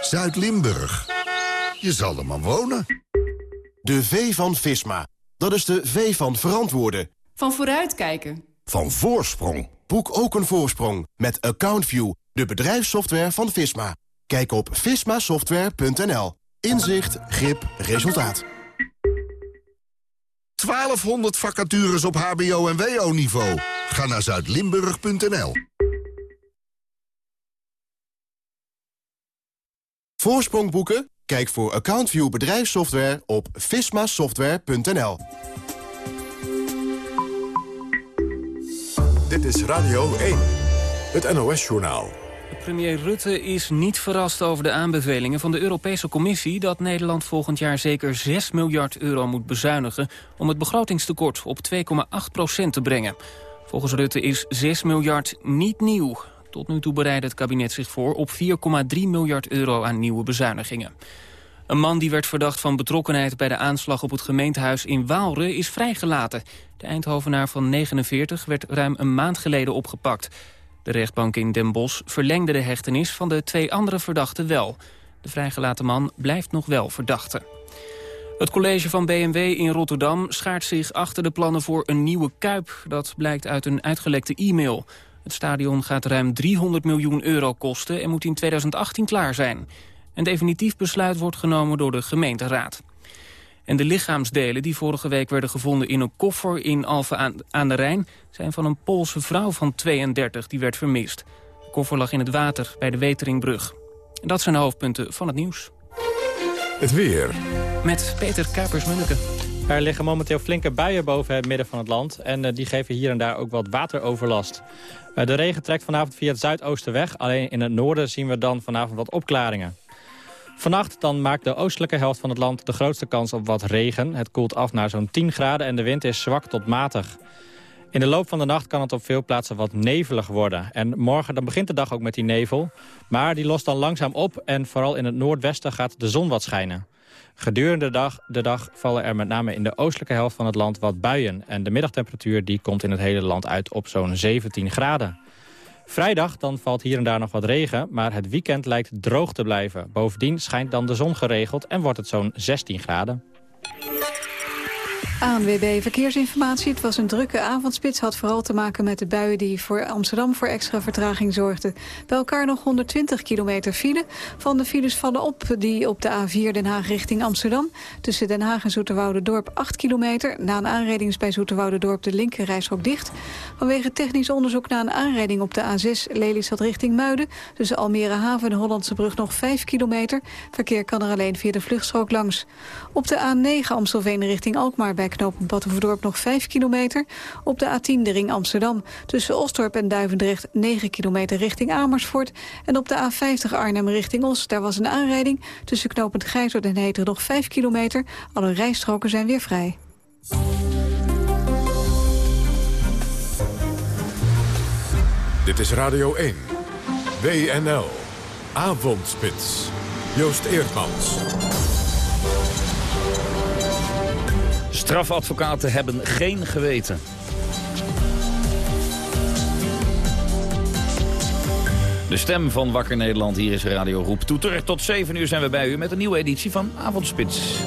Zuid-Limburg. Je zal er maar wonen. De V van Visma. Dat is de V van verantwoorden. Van vooruitkijken. Van voorsprong. Boek ook een voorsprong met AccountView, de bedrijfssoftware van Visma. Kijk op vismasoftware.nl. Inzicht, grip, resultaat. 1200 vacatures op hbo- en wo-niveau. Ga naar zuidlimburg.nl. Voorsprong boeken? Kijk voor AccountView bedrijfssoftware op vismasoftware.nl. Dit is Radio 1, het NOS-journaal. Premier Rutte is niet verrast over de aanbevelingen van de Europese Commissie... dat Nederland volgend jaar zeker 6 miljard euro moet bezuinigen... om het begrotingstekort op 2,8 procent te brengen. Volgens Rutte is 6 miljard niet nieuw. Tot nu toe bereidde het kabinet zich voor op 4,3 miljard euro aan nieuwe bezuinigingen. Een man die werd verdacht van betrokkenheid bij de aanslag op het gemeentehuis in Waalre is vrijgelaten. De Eindhovenaar van 49 werd ruim een maand geleden opgepakt. De rechtbank in Den Bosch verlengde de hechtenis van de twee andere verdachten wel. De vrijgelaten man blijft nog wel verdachte. Het college van BMW in Rotterdam schaart zich achter de plannen voor een nieuwe Kuip. Dat blijkt uit een uitgelekte e-mail. Het stadion gaat ruim 300 miljoen euro kosten en moet in 2018 klaar zijn. Een definitief besluit wordt genomen door de gemeenteraad. En de lichaamsdelen die vorige week werden gevonden in een koffer in Alphen aan de Rijn... zijn van een Poolse vrouw van 32 die werd vermist. De koffer lag in het water bij de Weteringbrug. En dat zijn de hoofdpunten van het nieuws. Het weer. Met Peter Kuipers-Munneke. Er liggen momenteel flinke buien boven het midden van het land... en uh, die geven hier en daar ook wat wateroverlast. Uh, de regen trekt vanavond via het zuidoosten weg. Alleen in het noorden zien we dan vanavond wat opklaringen. Vannacht dan maakt de oostelijke helft van het land de grootste kans op wat regen. Het koelt af naar zo'n 10 graden en de wind is zwak tot matig. In de loop van de nacht kan het op veel plaatsen wat nevelig worden. En morgen dan begint de dag ook met die nevel. Maar die lost dan langzaam op en vooral in het noordwesten gaat de zon wat schijnen. Gedurende de dag, de dag vallen er met name in de oostelijke helft van het land wat buien. En de middagtemperatuur die komt in het hele land uit op zo'n 17 graden. Vrijdag dan valt hier en daar nog wat regen, maar het weekend lijkt droog te blijven. Bovendien schijnt dan de zon geregeld en wordt het zo'n 16 graden. ANWB Verkeersinformatie. Het was een drukke avondspits. Had vooral te maken met de buien die voor Amsterdam voor extra vertraging zorgden. Bij elkaar nog 120 kilometer file. Van de files vallen op die op de A4 Den Haag richting Amsterdam. Tussen Den Haag en Zoeterwoude-dorp 8 kilometer. Na een aanrijding is bij Zoeterwoude-dorp de linkerrijstrook dicht. Vanwege technisch onderzoek na een aanrijding op de A6 Lelystad richting Muiden. Tussen Almere Haven en Hollandse brug nog 5 kilometer. Verkeer kan er alleen via de vluchtstrook langs. Op de A9 Amstelveen richting Alkmaar bij knooppunt Battenverdorp nog 5 kilometer. Op de A10 de ring Amsterdam tussen Osdorp en Duivendrecht 9 kilometer richting Amersfoort. En op de A50 Arnhem richting Os, daar was een aanrijding. Tussen knooppunt Gijzer en Heteren nog 5 kilometer. Alle rijstroken zijn weer vrij. Dit is Radio 1. WNL. Avondspits. Joost Eerdmans. Strafadvocaten hebben geen geweten. De stem van Wakker Nederland, hier is Radio Roep Toeter. Tot 7 uur zijn we bij u met een nieuwe editie van Avondspits.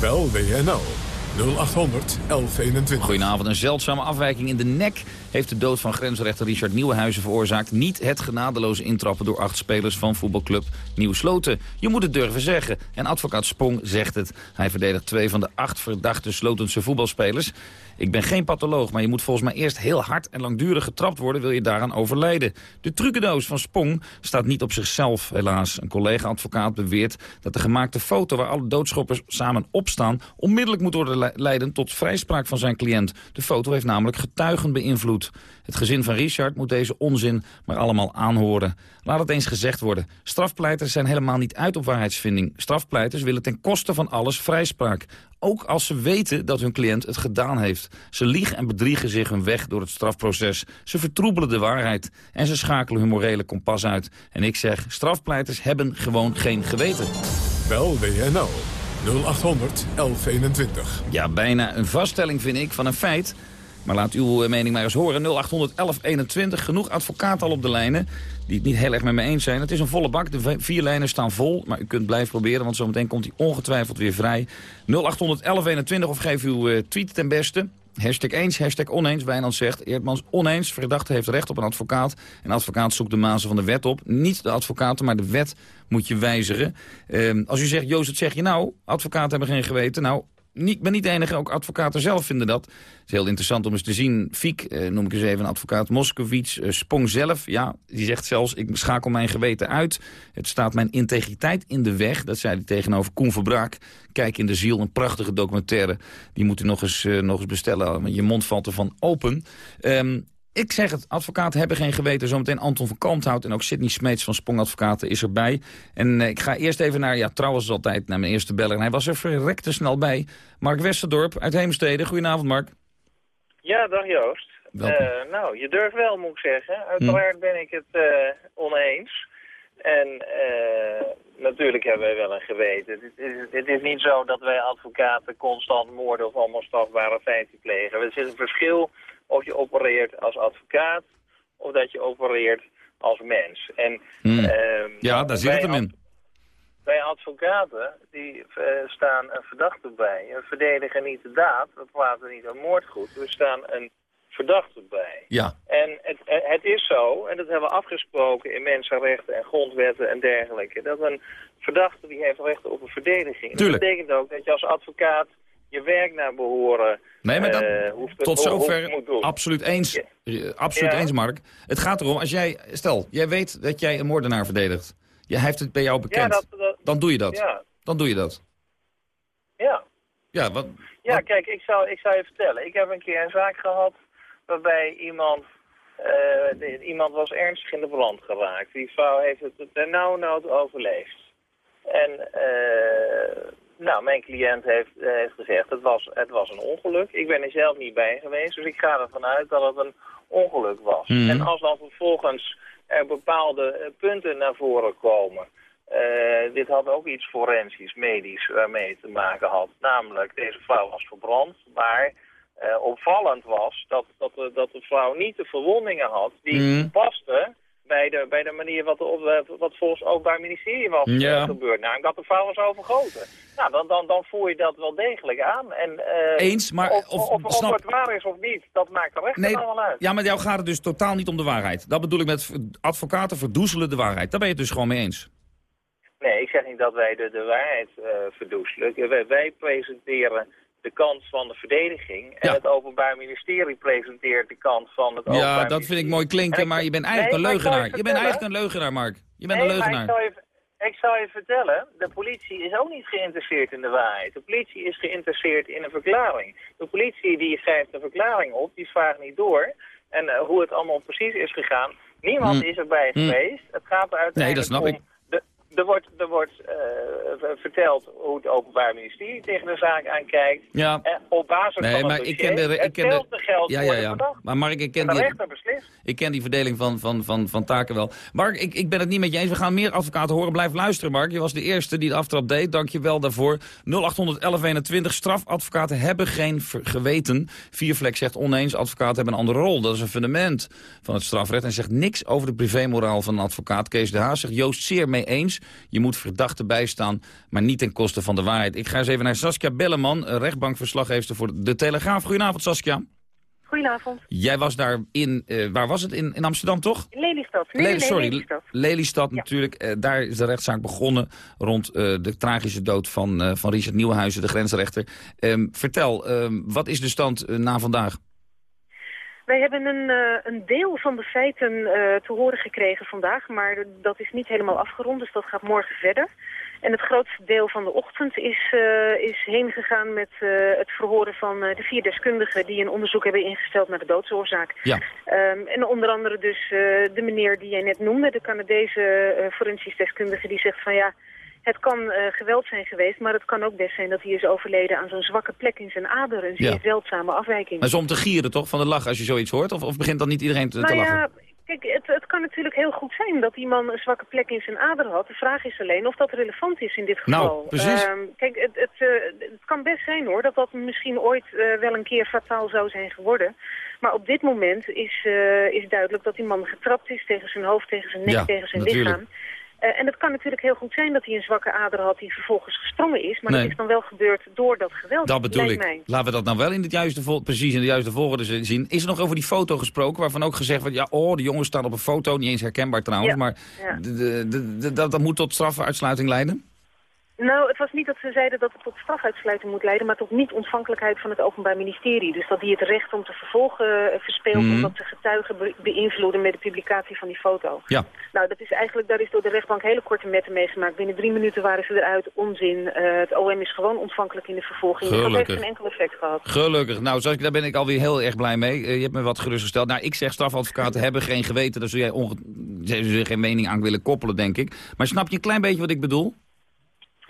Bel WNL 0800 1121. Goedenavond, een zeldzame afwijking in de nek heeft de dood van grensrechter Richard Nieuwenhuizen veroorzaakt... niet het genadeloze intrappen door acht spelers van voetbalclub Nieuw Sloten. Je moet het durven zeggen. En advocaat Spong zegt het. Hij verdedigt twee van de acht verdachte Slotense voetbalspelers. Ik ben geen patholoog, maar je moet volgens mij eerst heel hard en langdurig getrapt worden... wil je daaraan overlijden. De trucendoos van Spong staat niet op zichzelf, helaas. Een collega-advocaat beweert dat de gemaakte foto... waar alle doodschoppers samen opstaan... onmiddellijk moet worden leiden tot vrijspraak van zijn cliënt. De foto heeft namelijk getuigen beïnvloed. Het gezin van Richard moet deze onzin maar allemaal aanhoren. Laat het eens gezegd worden. Strafpleiters zijn helemaal niet uit op waarheidsvinding. Strafpleiters willen ten koste van alles vrijspraak. Ook als ze weten dat hun cliënt het gedaan heeft. Ze liegen en bedriegen zich hun weg door het strafproces. Ze vertroebelen de waarheid. En ze schakelen hun morele kompas uit. En ik zeg, strafpleiters hebben gewoon geen geweten. Wel WNL 0800 1121. Ja, bijna een vaststelling vind ik van een feit maar laat uw mening maar eens horen. 0800 1121. Genoeg advocaten al op de lijnen die het niet heel erg met me eens zijn. Het is een volle bak. De vier lijnen staan vol. Maar u kunt blijven proberen, want zometeen komt hij ongetwijfeld weer vrij. 0800 1121 of geef uw uh, tweet ten beste. Hashtag eens, hashtag oneens. Wijnand zegt, Eerdmans oneens. Verdachte heeft recht op een advocaat. Een advocaat zoekt de mazen van de wet op. Niet de advocaten, maar de wet moet je wijzigen. Uh, als u zegt, Joost, zeg je nou? Advocaten hebben geen geweten. Nou, ik ben niet de enige, ook advocaten zelf vinden dat. Het is heel interessant om eens te zien. Fiek, eh, noem ik eens even een advocaat, Moskowitz, eh, Spong zelf. Ja, die zegt zelfs, ik schakel mijn geweten uit. Het staat mijn integriteit in de weg. Dat zei hij tegenover Koen Verbraak. Kijk in de ziel, een prachtige documentaire. Die moet u nog eens, uh, nog eens bestellen. Je mond valt ervan open. Um, ik zeg het, advocaten hebben geen geweten. Zometeen Anton van Kalmthout en ook Sidney Smeets van Sprong Advocaten is erbij. En eh, ik ga eerst even naar, ja trouwens altijd, naar mijn eerste beller. En hij was er verrekte snel bij. Mark Westerdorp uit Heemstede. Goedenavond Mark. Ja, dag Joost. Uh, nou, je durft wel, moet ik zeggen. Uiteraard ben ik het uh, oneens. En natuurlijk hebben wij wel een geweten. Het is, het is, niet zo dat wij advocaten constant moorden of allemaal strafbare feiten plegen. Er zit een verschil of je opereert als advocaat of dat je opereert als mens. En, hmm. Ehm, ja, daar zit het hem in. Bij advocaten die uh, staan een verdachte bij. We verdedigen niet de daad, we praten niet om moordgoed. We staan een verdachte bij. Ja. En het, het is zo, en dat hebben we afgesproken in mensenrechten en grondwetten en dergelijke, dat een verdachte die heeft recht op een verdediging. Tuurlijk. Dat betekent ook dat je als advocaat je werk naar behoren Nee, maar dat, uh, tot zover absoluut eens. Eh, absoluut eens, Mark. Het gaat erom, als jij, stel, jij weet dat jij een moordenaar verdedigt. Je heeft het bij jou bekend. Ja, dat, dan doe je dat. Ja. Dan doe je dat. Ja. Ja, wat, ja kijk, ik zou, ik zou je vertellen. Ik heb een keer een zaak gehad waarbij iemand... Uh, iemand was ernstig in de brand geraakt. Die vrouw heeft het ter nauw overleefd. En uh, nou, mijn cliënt heeft, eh, heeft gezegd, het was, het was een ongeluk. Ik ben er zelf niet bij geweest, dus ik ga ervan uit dat het een ongeluk was. Mhm. En als dan vervolgens er bepaalde eh, punten naar voren komen... Uh, dit had ook iets forensisch, medisch, waarmee te maken had. Namelijk, deze vrouw was verbrand, maar uh, opvallend was dat, dat, de, dat de vrouw niet de verwondingen had die Mhm. pasten bij de, bij de manier wat, de, wat volgens ook bij het ministerie was Ja. gebeurd. Namelijk dat de was overgoten. Nou, dan, dan, dan voer je dat wel degelijk aan. En, eh, Eens, maar of, of- of, of snap- het waar is of niet, dat maakt er echt Nee, allemaal uit. ja, maar jou gaat het dus totaal niet om de waarheid. Dat bedoel ik met advocaten verdoezelen de waarheid. Daar ben je het dus gewoon mee eens. Nee, ik zeg niet dat wij de, de waarheid eh verdoezelen. Wij, wij presenteren de kant van de verdediging. En Ja. het Openbaar Ministerie presenteert de kant van het Openbaar Ja, dat vind ik mooi klinken, maar je bent eigenlijk Nee, een leugenaar. je Je bent eigenlijk een leugenaar, Mark. Je bent nee, een leugenaar. Maar ik, je, ik zal je vertellen, de politie is ook niet geïnteresseerd in de waarheid. De politie is geïnteresseerd in een verklaring. De politie die schrijft een verklaring op, die vraagt niet door. En eh, hoe het allemaal precies is gegaan, niemand Hm. is erbij Hm. geweest. Het gaat er uiteindelijk Nee, dat snap om... ik. Er wordt, er wordt eh, verteld hoe het Openbaar Ministerie tegen de zaak aankijkt. Ja. En op basis Nee, van maar het ik ken de... Ik ken de geldt ja, ja, ja. Maar Mark, ik ken die... Ik ken die verdeling van, van, van, van taken wel. Mark, ik, ik ben het niet met je eens. We gaan meer advocaten horen. Blijf luisteren, Mark. Je was de eerste die de aftrap deed. Dank je wel daarvoor. 081121. Strafadvocaten hebben geen geweten. Viervlek zegt oneens. Advocaten hebben een andere rol. Dat is een fundament van het strafrecht. En zegt niks over de privémoraal van een advocaat. Kees de Haas zegt Joost zeer mee eens. Je moet verdachten bijstaan, maar niet ten koste van de waarheid. Ik ga eens even naar Saskia Belleman, eh, rechtbankverslaggever voor De Telegraaf. Goedenavond, Saskia. Goedenavond. Jij was daar in, uh, waar was het? In, in Amsterdam, toch? Lelystad. Nee, sorry, Lelystad. Lelystad natuurlijk. Uh, daar is de rechtszaak begonnen rond uh, de tragische dood van, van Richard Nieuwenhuizen, de grensrechter. Um, vertel, um, wat is de stand na vandaag? Wij hebben een, uh, een deel van de feiten uh, te horen gekregen vandaag, maar dat is niet helemaal afgerond, dus dat gaat morgen verder. En het grootste deel van de ochtend is, uh, is heen gegaan met het verhoren van de vier deskundigen die een onderzoek hebben ingesteld naar de doodsoorzaak. Ja. Um, en onder andere dus de meneer die jij net noemde, de Canadese forensisch deskundige, die zegt van ja, het kan uh, geweld zijn geweest, maar het kan ook best zijn dat hij is overleden aan zo'n zwakke plek in zijn ader. Een zeer ja. zeldzame afwijking. Maar is om te gieren toch, van de lach als je zoiets hoort? Of, of begint dan niet iedereen te, nou te lachen? Ja, kijk, het, het, kan natuurlijk heel goed zijn dat die man een zwakke plek in zijn ader had. De vraag is alleen of dat relevant is in dit geval. Nou, precies. Uh, kijk, het, het, uh, het, kan best zijn hoor, dat dat misschien ooit uh, wel een keer fataal zou zijn geworden. Maar op dit moment is, uh, is duidelijk dat die man getrapt is tegen zijn hoofd, tegen zijn nek, ja, tegen zijn natuurlijk. lichaam. Uh, en het kan natuurlijk heel goed zijn dat hij een zwakke ader had die vervolgens gesprongen is. Maar Nee. dat is dan wel gebeurd door dat geweld. Dat bedoel ik. Mij. Laten we dat nou wel in het juiste precies in de juiste volgorde zien. Is er nog over die foto gesproken waarvan ook gezegd wordt... ja, oh, de jongens staan op een foto, niet eens herkenbaar trouwens... Ja, maar ja. dat, moet tot straffuitsluiting leiden? Nou, het was niet dat ze zeiden dat het tot strafuitsluiting moet leiden, maar tot niet-ontvankelijkheid van het Openbaar Ministerie. Dus dat die het recht om te vervolgen eh, verspeelt, Mhm. omdat ze getuigen be- beïnvloeden met de publicatie van die foto. Ja. Nou, dat is eigenlijk, daar is door de rechtbank hele korte metten meegemaakt. Binnen drie minuten waren ze eruit, onzin. Eh, het OM is gewoon ontvankelijk in de vervolging. Dus dat heeft Gelukkig. geen enkel effect gehad. Gelukkig. Nou, zoals ik, daar ben ik alweer heel erg blij mee. Eh, je hebt me wat gerustgesteld. Nou, ik zeg strafadvocaten hebben geen geweten. Daar zul jij onge geen mening aan willen koppelen, denk ik. Maar snap je een klein beetje wat ik bedoel?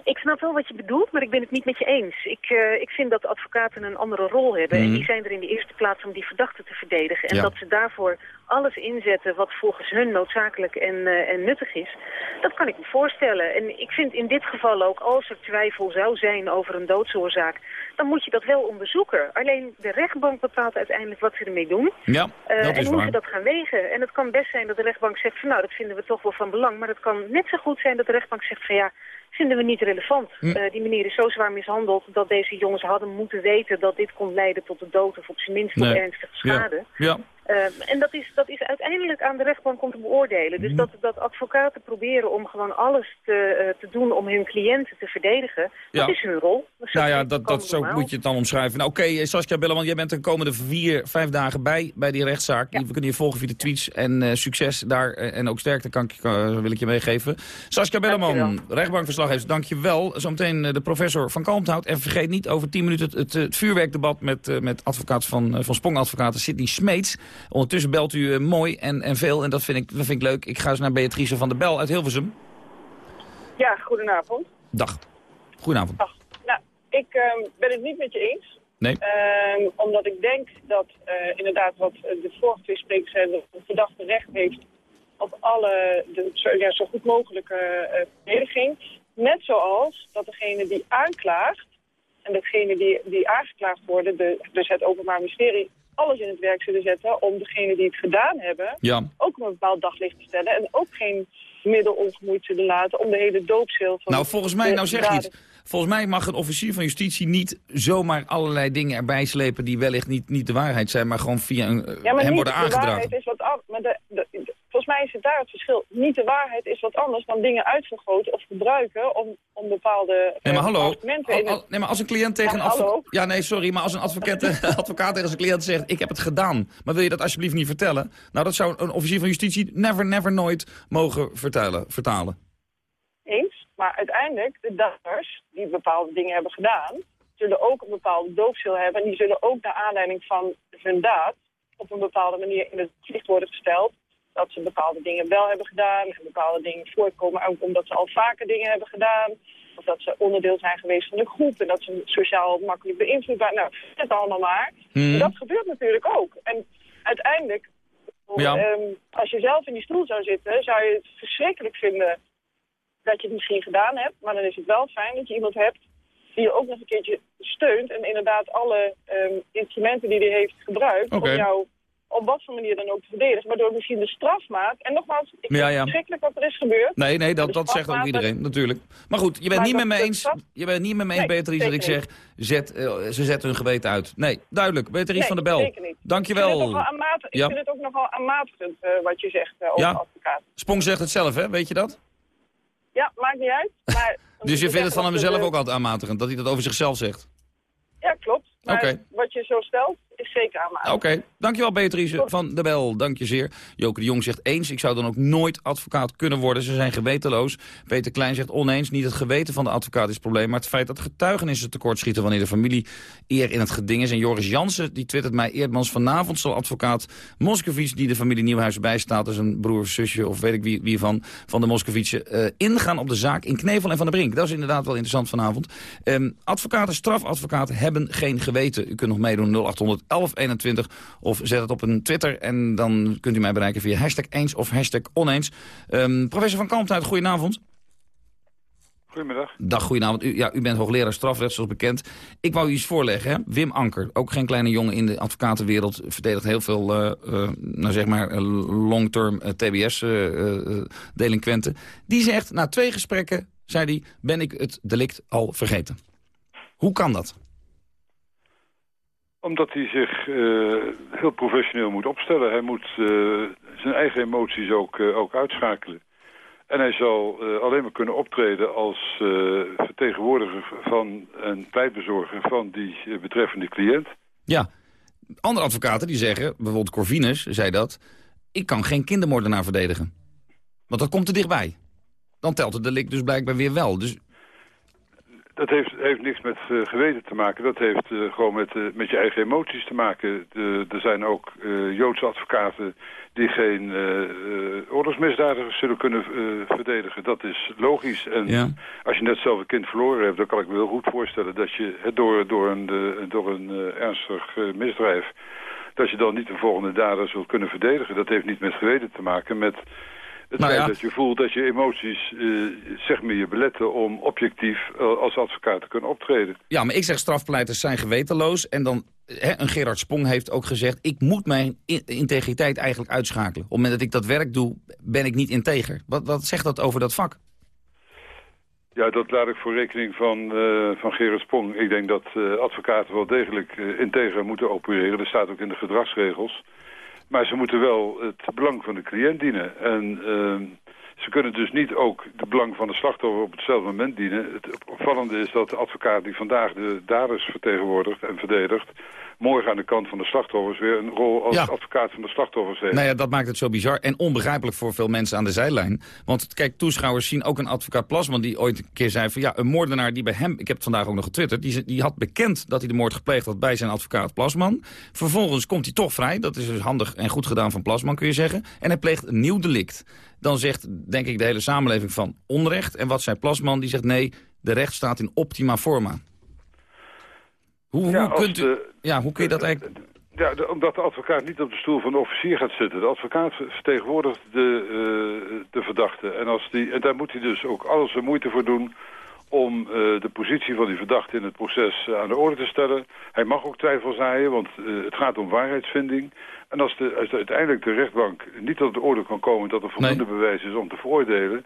Ik snap wel wat je bedoelt, maar ik ben het niet met je eens. Ik, uh, ik vind dat advocaten een andere rol hebben. Mhm. En die zijn er in de eerste plaats om die verdachte te verdedigen. En Ja. dat ze daarvoor alles inzetten wat volgens hun noodzakelijk en, uh, en nuttig is. Dat kan ik me voorstellen. En ik vind in dit geval ook, als er twijfel zou zijn over een doodsoorzaak... dan moet je dat wel onderzoeken. Alleen de rechtbank bepaalt uiteindelijk wat ze ermee doen. Ja, Uh, dat en is hoe waar. ze dat gaan wegen. En het kan best zijn dat de rechtbank zegt van nou, dat vinden we toch wel van belang. Maar het kan net zo goed zijn dat de rechtbank zegt van ja, vinden we niet relevant. Hm. Uh, die meneer is zo zwaar mishandeld dat deze jongens hadden moeten weten dat dit kon leiden tot de dood of op zijn minst tot Nee. ernstige schade. Ja. Uh, en dat is, dat is uiteindelijk aan de rechtbank om te beoordelen. Dus dat, dat advocaten proberen om gewoon alles te, uh, te doen om hun cliënten te verdedigen, Ja. dat is hun rol. Nou ja, dat, dat, zo normaal. moet je het dan omschrijven. Nou, Oké, eh, Saskia Belleman, jij bent de komende vier, vijf dagen bij, bij die rechtszaak. We kunnen je volgen via de tweets. En eh, succes daar eh, en ook sterkte kan ik, eh, wil ik je meegeven. Saskia Belleman, rechtbankverslaggever, dank je wel. Zometeen eh, de professor van Kalmthout. En vergeet niet over tien minuten het, het, het vuurwerkdebat met, eh, met advocaat van, eh, van Sprongadvocaten Sidney Smeets. Ondertussen belt u eh, mooi en, en veel en dat vind, ik, dat vind ik leuk. Ik ga eens naar Beatrice van der Bel uit Hilversum. Ja, goedenavond. Dag. Goedenavond. Nou, ik ehm, ben het niet met je eens. Nee. Ehm, omdat ik denk dat eh, inderdaad wat eh, de vorige twee sprekers dat de verdachte recht heeft op alle, de, zo, ja, zo goed mogelijke verdediging. Net zoals dat degene die aanklaagt en degene die, die aangeklaagd worden, de, dus het Openbaar Ministerie, alles in het werk zullen zetten om degene die het gedaan hebben Ja. ook een bepaald daglicht te stellen. En ook geen middel ongemoeid zullen laten om de hele doopzeel van... Nou, volgens mij, de nou zeg iets. Volgens mij mag een officier van justitie niet zomaar allerlei dingen erbij slepen die wellicht niet, niet de waarheid zijn, maar gewoon via een, eh, Ja, maar hem niet worden de aangedragen. waarheid is wat. Maar de, de- de- volgens mij is het daar het verschil. Niet de waarheid is wat anders dan dingen uitvergroten of gebruiken om, om bepaalde Nee, maar eh, hallo. Al- al- nee, maar als een cliënt tegen Ja, een advocaat... Ja, nee, sorry, maar als een advocaat, advocaat tegen zijn cliënt zegt... ik heb het gedaan, maar wil je dat alsjeblieft niet vertellen? Nou, dat zou een officier van justitie never, never, nooit mogen vertellen, vertalen. Eens. Maar uiteindelijk, de daders die bepaalde dingen hebben gedaan, zullen ook een bepaalde doopzeel hebben. En die zullen ook naar aanleiding van hun daad op een bepaalde manier in het licht worden gesteld. Dat ze bepaalde dingen wel hebben gedaan en bepaalde dingen voortkomen ook omdat ze al vaker dingen hebben gedaan. Of dat ze onderdeel zijn geweest van de groep en dat ze sociaal makkelijk beïnvloedbaar. Nou, het allemaal maar. Hmm. Dat gebeurt natuurlijk ook. En uiteindelijk, Ja. ehm, als je zelf in die stoel zou zitten, zou je het verschrikkelijk vinden dat je het misschien gedaan hebt. Maar dan is het wel fijn dat je iemand hebt die je ook nog een keertje steunt. En inderdaad alle ehm, instrumenten die hij heeft gebruikt Oké. om jou op wat voor manier dan ook te verdedigen. Waardoor misschien de strafmaat... En nogmaals, ik vind Ja, het ja. verschrikkelijk wat er is gebeurd. Nee, nee, dat, De dat zegt ook iedereen, natuurlijk. Maar goed, je bent Maar niet met me de eens, straf- je bent niet met me eens Nee, Beatrice, dat ik zeg, zet, eh, ze zetten hun geweten uit. Nee, duidelijk. Beatrice Nee, van der Bel, zeker niet. Ik vind, het dankjewel. nogal aanmatig- Ja. ik vind het ook nogal aanmatigend eh, wat je zegt eh, over Ja. advocaten. Sprong zegt het zelf, hè? Weet je dat? Ja, maakt niet uit. Maar, Dus je vindt het van hem hemzelf ook altijd aanmatigend, dat hij dat over zichzelf zegt? Ja, klopt. Maar wat je zo stelt, is zeker aanmatigend. Oké, dankjewel Beatrice van der Bel, dank je zeer. Joke de Jong zegt eens, ik zou dan ook nooit advocaat kunnen worden. Ze zijn gewetenloos. Peter Klein zegt oneens, niet het geweten van de advocaat is het probleem... maar het feit dat getuigenissen tekortschieten wanneer de familie eer in het geding is. En Joris Jansen, die twittert mij Eerdmans vanavond zal advocaat Moscovici... die de familie Nieuwhuis bijstaat, dus een broer of zusje of weet ik wie, wie van, van de Moscovici... eh, ingaan op de zaak in Knevel en Van der Brink. Dat is inderdaad wel interessant vanavond. Ehm, advocaten, strafadvocaten hebben geen geweten. U kunt nog meedoen 0800 1121 of zet het op een Twitter... en dan kunt u mij bereiken via hashtag eens of hashtag oneens. Ehm, professor Van Kalmthout, goedenavond. Goedemiddag. Dag, goedenavond. U, ja, u bent hoogleraar strafrecht, zoals bekend. Ik wou u iets voorleggen. Hè? Wim Anker, ook geen kleine jongen in de advocatenwereld... verdedigt heel veel, eh, eh, nou zeg maar, eh, long-term TBS-delinquenten. Die zegt, na twee gesprekken, zei hij... ben ik het delict al vergeten. Hoe kan dat? Omdat hij zich eh, heel professioneel moet opstellen. Hij moet eh, zijn eigen emoties ook, eh, ook uitschakelen. En hij zal alleen maar kunnen optreden als vertegenwoordiger van en pleitbezorger van die betreffende cliënt. Ja, andere advocaten die zeggen, bijvoorbeeld Corvinus zei dat... ik kan geen kindermoordenaar verdedigen. Want dat komt er dichtbij. Dan telt het delict dus blijkbaar weer wel. Dus Dat heeft, heeft niks met eh, geweten te maken. Dat heeft eh, gewoon met, eh, met je eigen emoties te maken. De, er zijn ook Joodse advocaten die geen oorlogsmisdadigers zullen kunnen verdedigen. Dat is logisch. En Ja. als je net zelf een kind verloren hebt, dan kan ik me heel goed voorstellen dat je het door, door een, door een ernstig misdrijf, dat je dan niet de volgende dader zult kunnen verdedigen. Dat heeft niet met geweten te maken, met het Nou feit ja. dat je voelt dat je emoties eh, zeg maar je beletten om objectief eh, als advocaat te kunnen optreden. Ja, maar ik zeg strafpleiters zijn gewetenloos. En dan, een Gerard Spong heeft ook gezegd... ik moet mijn integriteit eigenlijk uitschakelen. Op het moment dat ik dat werk doe, ben ik niet integer. Wat, wat zegt dat over dat vak? Ja, dat laat ik voor rekening van, eh, van Gerard Spong. Ik denk dat advocaten wel degelijk integer moeten opereren. Dat staat ook in de gedragsregels. Maar ze moeten wel het belang van de cliënt dienen. En ehm, ze kunnen dus niet ook het belang van de slachtoffer op hetzelfde moment dienen. Het opvallende is dat de advocaat die vandaag de daders vertegenwoordigt en verdedigt... morgen aan de kant van de slachtoffers weer een rol als Ja. advocaat van de slachtoffers heeft. Nou ja, dat maakt het zo bizar en onbegrijpelijk voor veel mensen aan de zijlijn. Want kijk, toeschouwers zien ook een advocaat Plasman die ooit een keer zei van... ja, een moordenaar die bij hem, ik heb het vandaag ook nog getwitterd... die, die had bekend dat hij de moord gepleegd had bij zijn advocaat Plasman. Vervolgens komt hij toch vrij, dat is dus handig en goed gedaan van Plasman kun je zeggen. En hij pleegt een nieuw delict. Dan zegt, denk ik, de hele samenleving van onrecht. En wat zei Plasman? Die zegt nee, de recht staat in optima forma. Hoe, Ja, hoe, kunt u, de- ja, hoe kun je dat eigenlijk... Ja, de- omdat de advocaat niet op de stoel van de officier gaat zitten. De advocaat vertegenwoordigt de, eh, de verdachte. En, als die, en daar moet hij dus ook alles zijn moeite voor doen om eh, de positie van die verdachte in het proces eh, aan de orde te stellen. Hij mag ook twijfel zaaien, want eh, het gaat om waarheidsvinding. En als, de, als de- uiteindelijk de rechtbank niet tot de orde kan komen dat er voldoende bewijs is om te veroordelen...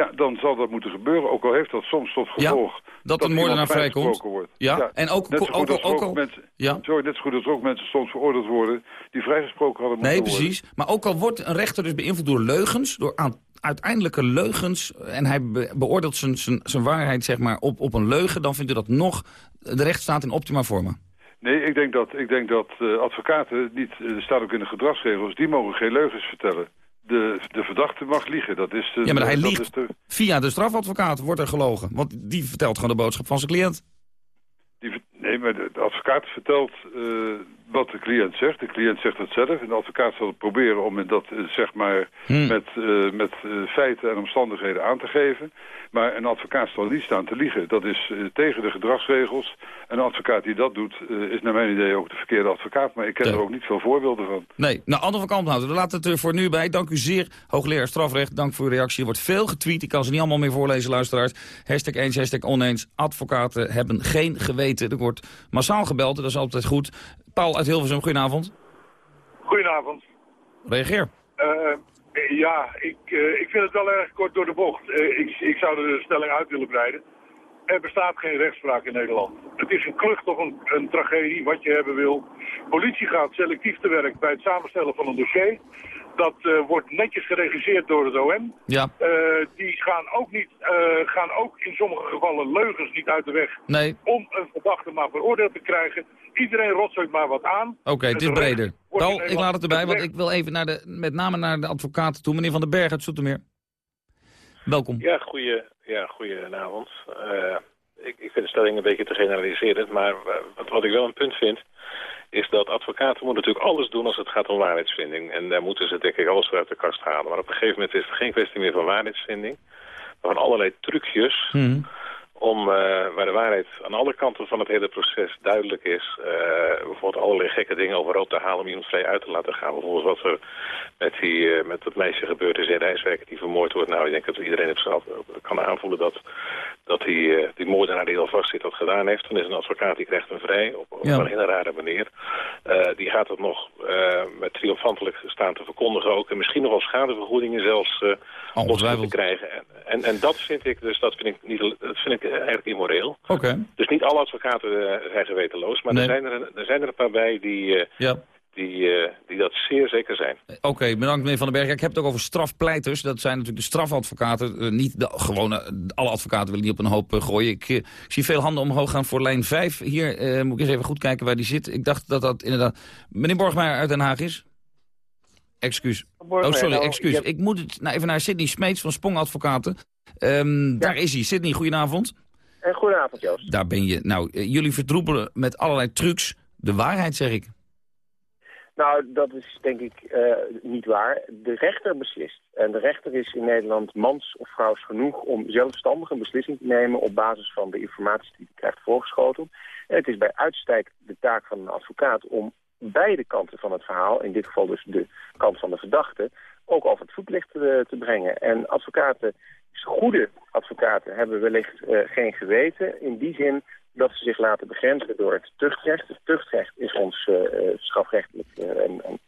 ja, dan zal dat moeten gebeuren, ook al heeft dat soms tot gevolg... dat een moordenaar vrijkomt. vrijgesproken Wordt. Ja, en ook- net zo goed ook- ook al- mensen, Ja. Sorry, net zo goed als ook mensen soms veroordeeld worden... die vrijgesproken hadden moeten Nee, worden. precies. Maar ook al wordt een rechter dus beïnvloed door leugens, door aan, uiteindelijke leugens... en hij be- beoordeelt zijn, zijn, zijn waarheid zeg maar, op, op een leugen... dan vindt u dat nog de recht staat in optima forma. Nee, ik denk dat, ik denk dat eh, advocaten niet, eh, er staat ook in de gedragsregels, die mogen geen leugens vertellen. De, de verdachte mag liegen, dat is de... Ja, maar hij liegt. de- Via de strafadvocaat wordt er gelogen. Want die vertelt gewoon de boodschap van zijn cliënt. die, nee, maar de, de advocaat vertelt eh, wat de cliënt zegt. De cliënt zegt het zelf en de advocaat zal het proberen om dat, eh, zeg maar, Hmm. met, eh, met eh, feiten en omstandigheden aan te geven. Maar een advocaat zal niet staan te liegen. Dat is tegen de gedragsregels. En een advocaat die dat doet, is naar mijn idee ook de verkeerde advocaat. Maar ik ken er ook niet veel voorbeelden van. Nee, nou, Anne van Kamphouten, we laten het er voor nu bij. Dank u zeer, hoogleraar strafrecht. Dank voor uw reactie. Er wordt veel getweet. Ik kan ze niet allemaal meer voorlezen, luisteraars. Hashtag eens, hashtag oneens. Advocaten hebben geen geweten. Er wordt massaal gebeld, dat is altijd goed. Paul uit Hilversum, goedenavond. Goedenavond. Reageer. Uh, ja, ik, uh, ik vind het wel erg kort door de bocht. Uh, ik, ik zou de stelling uit willen breiden. Er bestaat geen rechtspraak in Nederland. Het is een klucht of een, een tragedie, wat je hebben wil. Politie gaat selectief te werk bij het samenstellen van een dossier. Dat uh, wordt netjes geregisseerd door het OM. Ja. Uh, die gaan ook, niet, uh, gaan ook in sommige gevallen leugens niet uit de weg. Nee. Om een verdachte maar veroordeeld te krijgen. Iedereen rotzoit maar wat aan. Oké, okay, het is breder. Wel, ik laat het erbij, want ik wil even naar de, met name naar de advocaten toe. Meneer Van den Berg uit Zoetermeer. Welkom. Ja, goeie, ja goedenavond. ik, ik vind de stelling een beetje te generaliserend, maar wat, wat ik wel een punt vind is dat advocaten moeten natuurlijk alles doen als het gaat om waarheidsvinding. En daar moeten ze denk ik alles uit de kast halen. Maar op een gegeven moment is het geen kwestie meer van waarheidsvinding, maar van allerlei trucjes... Hmm. om, uh, waar de waarheid aan alle kanten van het hele proces duidelijk is. Uh, bijvoorbeeld allerlei gekke dingen overhoop te halen om iemand vrij uit te laten gaan. Bijvoorbeeld wat er met, die, uh, met dat meisje gebeurd is in Rijswijk die vermoord wordt. Nou, ik denk dat iedereen op zichzelf kan aanvoelen dat, dat die, die moordenaar die al vast zit dat gedaan heeft. Dan is een advocaat die krijgt hem vrij op, op Ja. een hele rare manier. die gaat het nog met triomfantelijk staan te verkondigen ook. En misschien nog wel schadevergoedingen zelfs los te krijgen. En, en, en dat vind ik dus, dat vind ik, niet, dat vind ik eigenlijk immoreel. Oké. Dus niet alle advocaten uh, zijn gewetenloos, maar Nee. er, zijn er, er zijn er een paar bij die, uh, Ja. Die, uh, die dat zeer zeker zijn. Oké, bedankt meneer Van den Berg. Ik heb het ook over strafpleiters. Dat zijn natuurlijk de strafadvocaten. Uh, niet de gewone, alle advocaten willen niet op een hoop uh, gooien. Ik, uh, ik zie veel handen omhoog gaan voor lijn 5. Hier uh, moet ik eens even goed kijken waar die zit. Ik dacht dat dat inderdaad... Meneer Borgmeijer uit Den Haag is. Excuus. Oh, sorry, nou, excuus. hebt- Ik moet het, nou, even naar Sidney Smeets van Sprong Advocaten. Um, Daar is hij. Sidney, goedenavond. En goedenavond, Joost. Daar ben je. Nou, jullie verdroepelen met allerlei trucs de waarheid, zeg ik. Nou, dat is denk ik uh, niet waar. De rechter beslist. En de rechter is in Nederland mans of vrouws genoeg om zelfstandig een beslissing te nemen op basis van de informatie die hij krijgt voorgeschoteld. En het is bij uitstek de taak van een advocaat om beide kanten van het verhaal, in dit geval dus de kant van de verdachte, ook over het voetlicht te, te brengen. En advocaten, goede advocaten, hebben wellicht uh, geen geweten in die zin dat ze zich laten begrenzen door het tuchtrecht. Het tuchtrecht is ons uh, strafrechtelijk uh, en, en,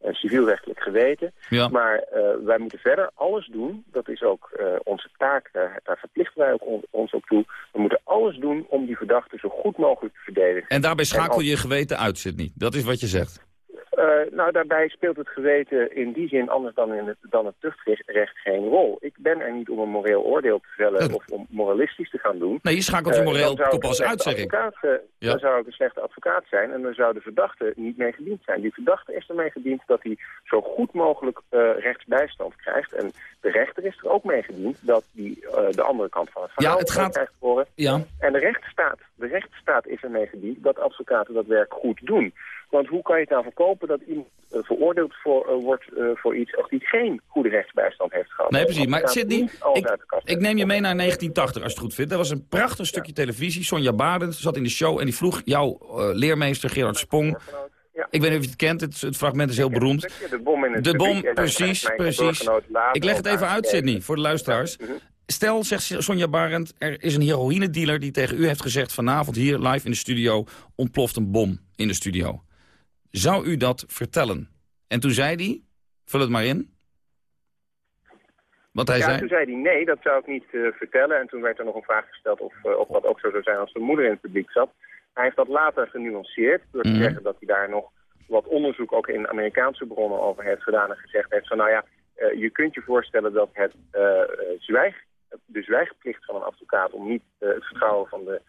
en civielrechtelijk geweten. Ja. Maar wij moeten verder alles doen. Dat is ook onze taak. Daar, daar, verplichten wij ook on, ons ook toe. We moeten alles doen om die verdachte zo goed mogelijk te verdedigen. En daarbij schakel als... je geweten uit, Sidney. Dat is wat je zegt. Uh, nou, daarbij speelt het geweten in die zin anders dan, in het, dan het tuchtrecht geen rol. Ik ben er niet om een moreel oordeel te vellen of om moralistisch te gaan doen. Nee, je schakelt je moreel uh, uit, zeg ik. Ja. Dan zou ik een slechte advocaat zijn en dan zou de verdachte niet mee gediend zijn. Die verdachte is ermee gediend dat hij zo goed mogelijk uh, rechtsbijstand krijgt. En de rechter is er ook mee gediend dat hij de andere kant van het verhaal ja, het gaat... krijgt horen. Ja. En de rechtsstaat, de rechtsstaat is ermee gediend dat advocaten dat werk goed doen. Want hoe kan je het nou verkopen dat iemand uh, veroordeeld voor, uh, wordt uh, voor iets als die geen goede rechtsbijstand heeft gehad? Nee, precies. Maar Sidney, ik, ik neem je mee naar 1980 als je het goed vindt. Dat was een prachtig stukje ja. televisie. Sonja Barend zat in de show en die vroeg jouw leermeester Gerard Spong... Ja. Ik weet niet of je het kent, het, het fragment is heel beroemd. De bom in het De bom, precies, precies. Ik leg het even uit, Sidney, voor de luisteraars. Mm -hmm. Stel, zegt Sonja Barend, er is een heroïnedealer die tegen u heeft gezegd... vanavond hier live in de studio ontploft een bom in de studio. Zou u dat vertellen? En toen zei hij, vul het maar in. Wat hij ja, zei? toen zei hij nee, dat zou ik niet uh, vertellen. En toen werd er nog een vraag gesteld of, uh, of dat ook zo zou zijn als de moeder in het publiek zat. Hij heeft dat later genuanceerd door te Mhm. mm. zeggen dat hij daar nog wat onderzoek ook in Amerikaanse bronnen over heeft gedaan. En gezegd heeft van nou ja, uh, je kunt je voorstellen dat het zwijg, de zwijgplicht van een advocaat om niet het vertrouwen van de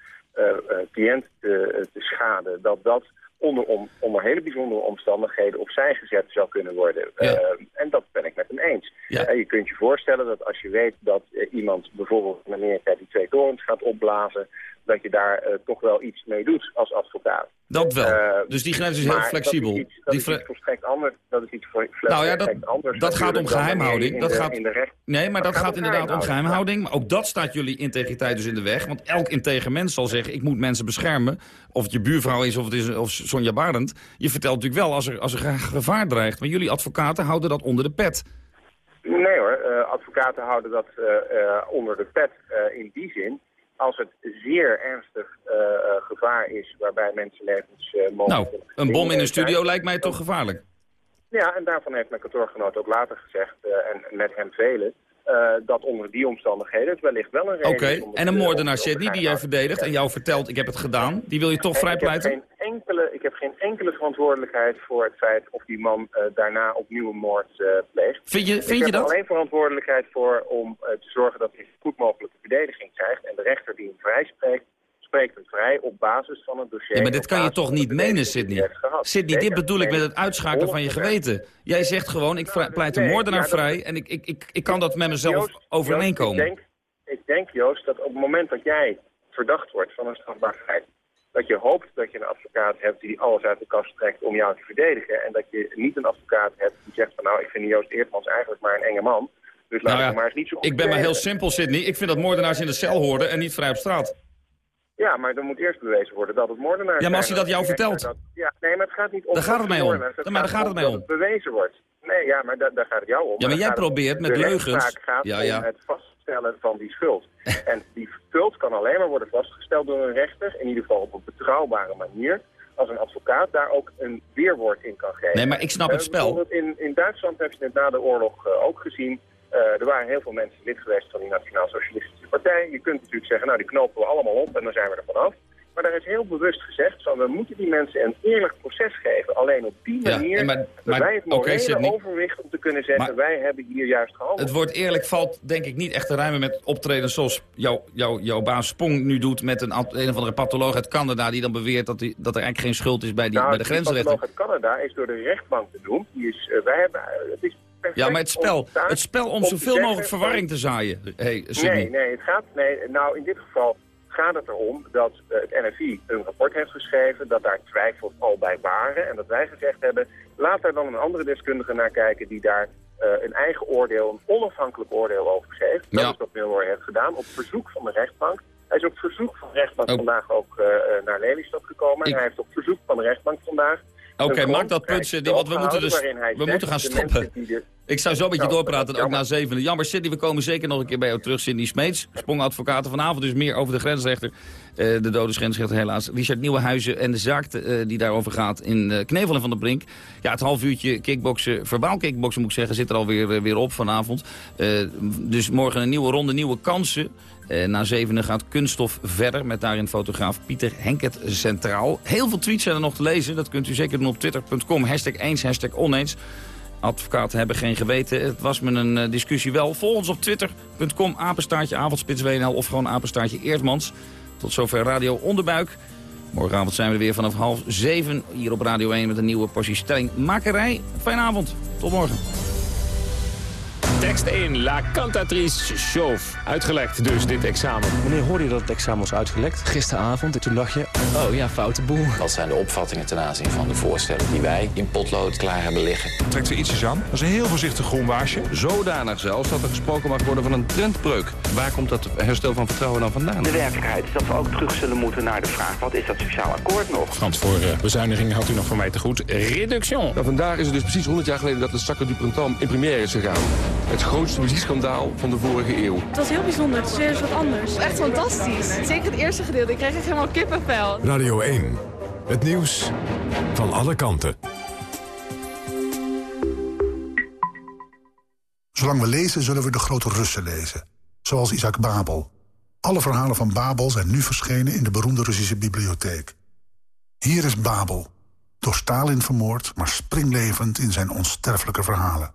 cliënt te, te schaden, dat dat onder, om, onder hele bijzondere omstandigheden opzij gezet zou kunnen worden. Ja. Uh, en dat ben ik met hem eens. Ja. Uh, je kunt je voorstellen dat als je weet dat uh, iemand bijvoorbeeld in Amerika die twee torens gaat opblazen, dat je daar toch wel iets mee doet als advocaat. Dat wel. dus die grens is heel flexibel. Dat is iets, dat die is iets volstrekt anders. Dat is iets voor, nou ja, dat, anders. dat gaat om geheimhouding. Dat de, gaat, nee, maar dat, dat gaat, gaat inderdaad om geheimhouding. Maar ook dat staat jullie integriteit dus in de weg. Want elk integer mens zal zeggen, ik moet mensen beschermen. Of het je buurvrouw is of het is of Sonja Barend. Je vertelt natuurlijk wel als er, als er gevaar dreigt. Maar jullie advocaten houden dat onder de pet. Nee hoor, uh, advocaten houden dat uh, uh, onder de pet in die zin als het zeer ernstig uh, uh, gevaar is waarbij mensenlevens uh, mogelijk... Nou, een bom in een studio lijkt mij toch gevaarlijk? Ja, en daarvan heeft mijn kantoorgenoot ook later gezegd, uh, en met hem velen, uh, dat onder die omstandigheden het wellicht wel een reden Oké, okay. en een moordenaar Sydney die jij verdedigt en jou vertelt ik heb het gedaan, die wil je toch vrijpleiten? Ik heb geen enkele, ik heb geen enkele verantwoordelijkheid voor het feit of die man uh, daarna opnieuw een moord uh, pleegt. Vind je, vind ik je dat? heb alleen verantwoordelijkheid voor om te zorgen dat hij goed mogelijke verdediging krijgt en de rechter die hem vrijspreekt spreekt het vrij op basis van het dossier. Ja, maar dit kan je toch niet menen, Sidney? Sidney, dit bedoel ik met het uitschakelen van je geweten. Jij zegt gewoon, ik pleit de moordenaar vrij en ik, ik, ik, ik kan dat met mezelf overeenkomen. Ik denk, ik denk, Joost, dat op het moment dat jij verdacht wordt van een strafbaar feit, dat je hoopt dat je een advocaat hebt die alles uit de kast trekt om jou te verdedigen. En dat je niet een advocaat hebt die zegt van nou, ik vind Joost Eertmans eigenlijk maar een enge man. Dus laat nou ja, maar eens niet zo goed Ik ben maar heel simpel, Sidney. Ik vind dat moordenaars in de cel horen en niet vrij op straat. Ja, maar dan moet eerst bewezen worden dat het moordenaar is. Ja, maar als hij dat jou vertelt. Dat, ja, nee, maar het gaat niet om... Daar gaat het mij om. Het maar daar gaat het mij om. Dat het bewezen wordt. Nee, ja, maar da daar gaat het jou om. Ja, maar jij probeert met leugens... Gaat ja, ja. om het vaststellen van die schuld. en die schuld kan alleen maar worden vastgesteld door een rechter, in ieder geval op een betrouwbare manier, als een advocaat daar ook een weerwoord in kan geven. Nee, maar ik snap het spel. Uh, in, in Duitsland heb je het na de oorlog uh, ook gezien. Uh, er waren heel veel mensen lid geweest van die Nationaal Socialistische Partij. Je kunt natuurlijk zeggen, nou die knopen we allemaal op en dan zijn we er vanaf. Maar daar is heel bewust gezegd van we moeten die mensen een eerlijk proces geven. Alleen op die manier ja, maar, maar, wij het morele okay, overwicht om te kunnen zeggen maar, wij hebben hier juist gehandeld. Het woord eerlijk valt denk ik niet echt te ruimen met optreden zoals jouw jou, jou baas Spong nu doet met een, een of andere patholoog uit Canada die dan beweert dat, die, dat er eigenlijk geen schuld is bij, die, nou, bij de grensrechter. Die patholoog uit Canada is door de rechtbank benoemd. Die is, uh, wij hebben, het is ja, maar het spel, het spel om zoveel mogelijk verwarring te zaaien. Hey, nee, nee, het gaat, nee, nou in dit geval gaat het erom dat uh, het NFI een rapport heeft geschreven, dat daar twijfels al bij waren en dat wij gezegd hebben, laat daar dan een andere deskundige naar kijken die daar uh, een eigen oordeel, een onafhankelijk oordeel over geeft. Dat Ja. is wat Milroy heeft gedaan op verzoek van de rechtbank. Hij is op verzoek van de rechtbank Oh. vandaag ook uh, naar Lelystad gekomen. En hij heeft op verzoek van de rechtbank vandaag... Oké, maak dat punt, Sidney, want we moeten, dus, we moeten gaan stoppen. Ik zou zo met je doorpraten, ook na zevende. Jammer, Sidney, we komen zeker nog een keer bij jou terug. Sidney Smeets, sprongadvocaten vanavond dus meer over de grensrechter. Eh, de dode grensrechter helaas. Richard Nieuwenhuizen en de zaak eh, die daarover gaat in eh, Knevel en Van der Brink. Ja, het half uurtje kickboksen, verbaal kickboksen moet ik zeggen, zit er alweer eh, weer op vanavond. Eh, dus morgen een nieuwe ronde, nieuwe kansen. Eh, na zevende gaat Kunststof verder met daarin fotograaf Pieter Henket centraal. Heel veel tweets zijn er nog te lezen. Dat kunt u zeker doen op twitter.com. Hashtag eens, hashtag oneens. Advocaten hebben geen geweten. Het was me een eh, discussie wel. Volg ons op twitter.com, apenstaartje avondspits WNL of gewoon apenstaartje Eertmans. Tot zover Radio Onderbuik. Morgenavond zijn we er weer vanaf half zeven hier op Radio 1 met een nieuwe portie stellingmakerij. Fijne avond. Tot morgen. Tekst 1, La Cantatrice Chauve. Uitgelekt dus dit examen. Wanneer hoorde je dat het examen was uitgelekt? Gisteravond. En toen dacht je, oh ja, foute boel. Wat zijn de opvattingen ten aanzien van de voorstellen die wij in potlood klaar hebben liggen? Trekt er ietsjes aan. Dat is een heel voorzichtig groenwaasje. Zodanig zelfs dat er gesproken mag worden van een trendbreuk. Waar komt dat herstel van vertrouwen dan vandaan? De werkelijkheid is dat we ook terug zullen moeten naar de vraag... wat is dat sociaal akkoord nog? Want voor uh, bezuiniging houdt u nog van mij te goed. Reduction. Nou, vandaag is het dus precies 100 jaar geleden dat de Sacre du Printemps in première is gegaan. Het grootste muziekschandaal van de vorige eeuw. Het was heel bijzonder, het is weer eens wat anders. Echt fantastisch. Zeker het eerste gedeelte, ik kreeg echt helemaal kippenvel. Radio 1. Het nieuws van alle kanten. Zolang we lezen, zullen we de grote Russen lezen. Zoals Isaac Babel. Alle verhalen van Babel zijn nu verschenen in de beroemde Russische bibliotheek. Hier is Babel. Door Stalin vermoord, maar springlevend in zijn onsterfelijke verhalen.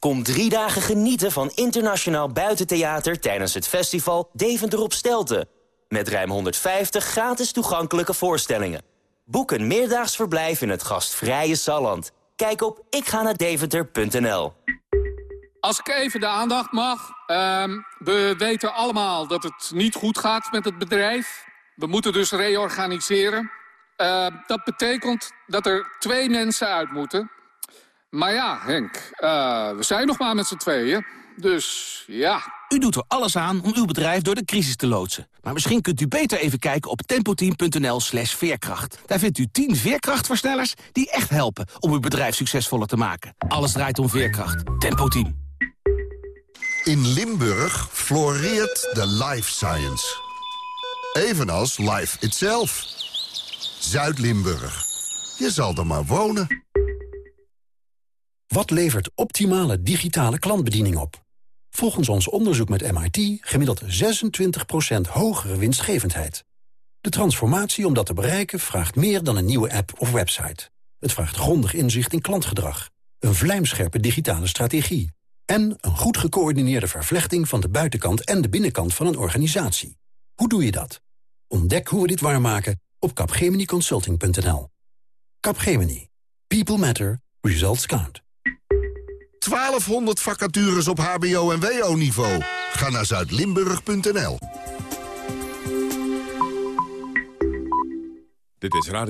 Kom drie dagen genieten van internationaal buitentheater tijdens het festival Deventer op Stelten. Met ruim 150 gratis toegankelijke voorstellingen. Boek een meerdaags verblijf in het gastvrije Salland. Kijk op ikga Als ik even de aandacht mag. Um, we weten allemaal dat het niet goed gaat met het bedrijf. We moeten dus reorganiseren. Uh, dat betekent dat er twee mensen uit moeten. Maar ja, Henk, eh, we zijn nog maar met z'n tweeën. Dus ja. U doet er alles aan om uw bedrijf door de crisis te loodsen. Maar misschien kunt u beter even kijken op tempoteam.nl slash veerkracht. Daar vindt u 10 veerkrachtversnellers die echt helpen om uw bedrijf succesvoller te maken. Alles draait om veerkracht. Tempoteam. In Limburg floreert de life science. Evenals life itself. Zuid-Limburg. Je zal er maar wonen. Wat levert optimale digitale klantbediening op? Volgens ons onderzoek met MIT gemiddeld 26% hogere winstgevendheid. De transformatie om dat te bereiken vraagt meer dan een nieuwe app of website. Het vraagt grondig inzicht in klantgedrag, een vlijmscherpe digitale strategie... en een goed gecoördineerde vervlechting van de buitenkant en de binnenkant van een organisatie. Hoe doe je dat? Ontdek hoe we dit waarmaken op capgeminiconsulting.nl. Capgemini. People matter. Results count. 1200 vacatures op hbo- en wo-niveau. Ga naar zuidlimburg.nl. Dit is Radio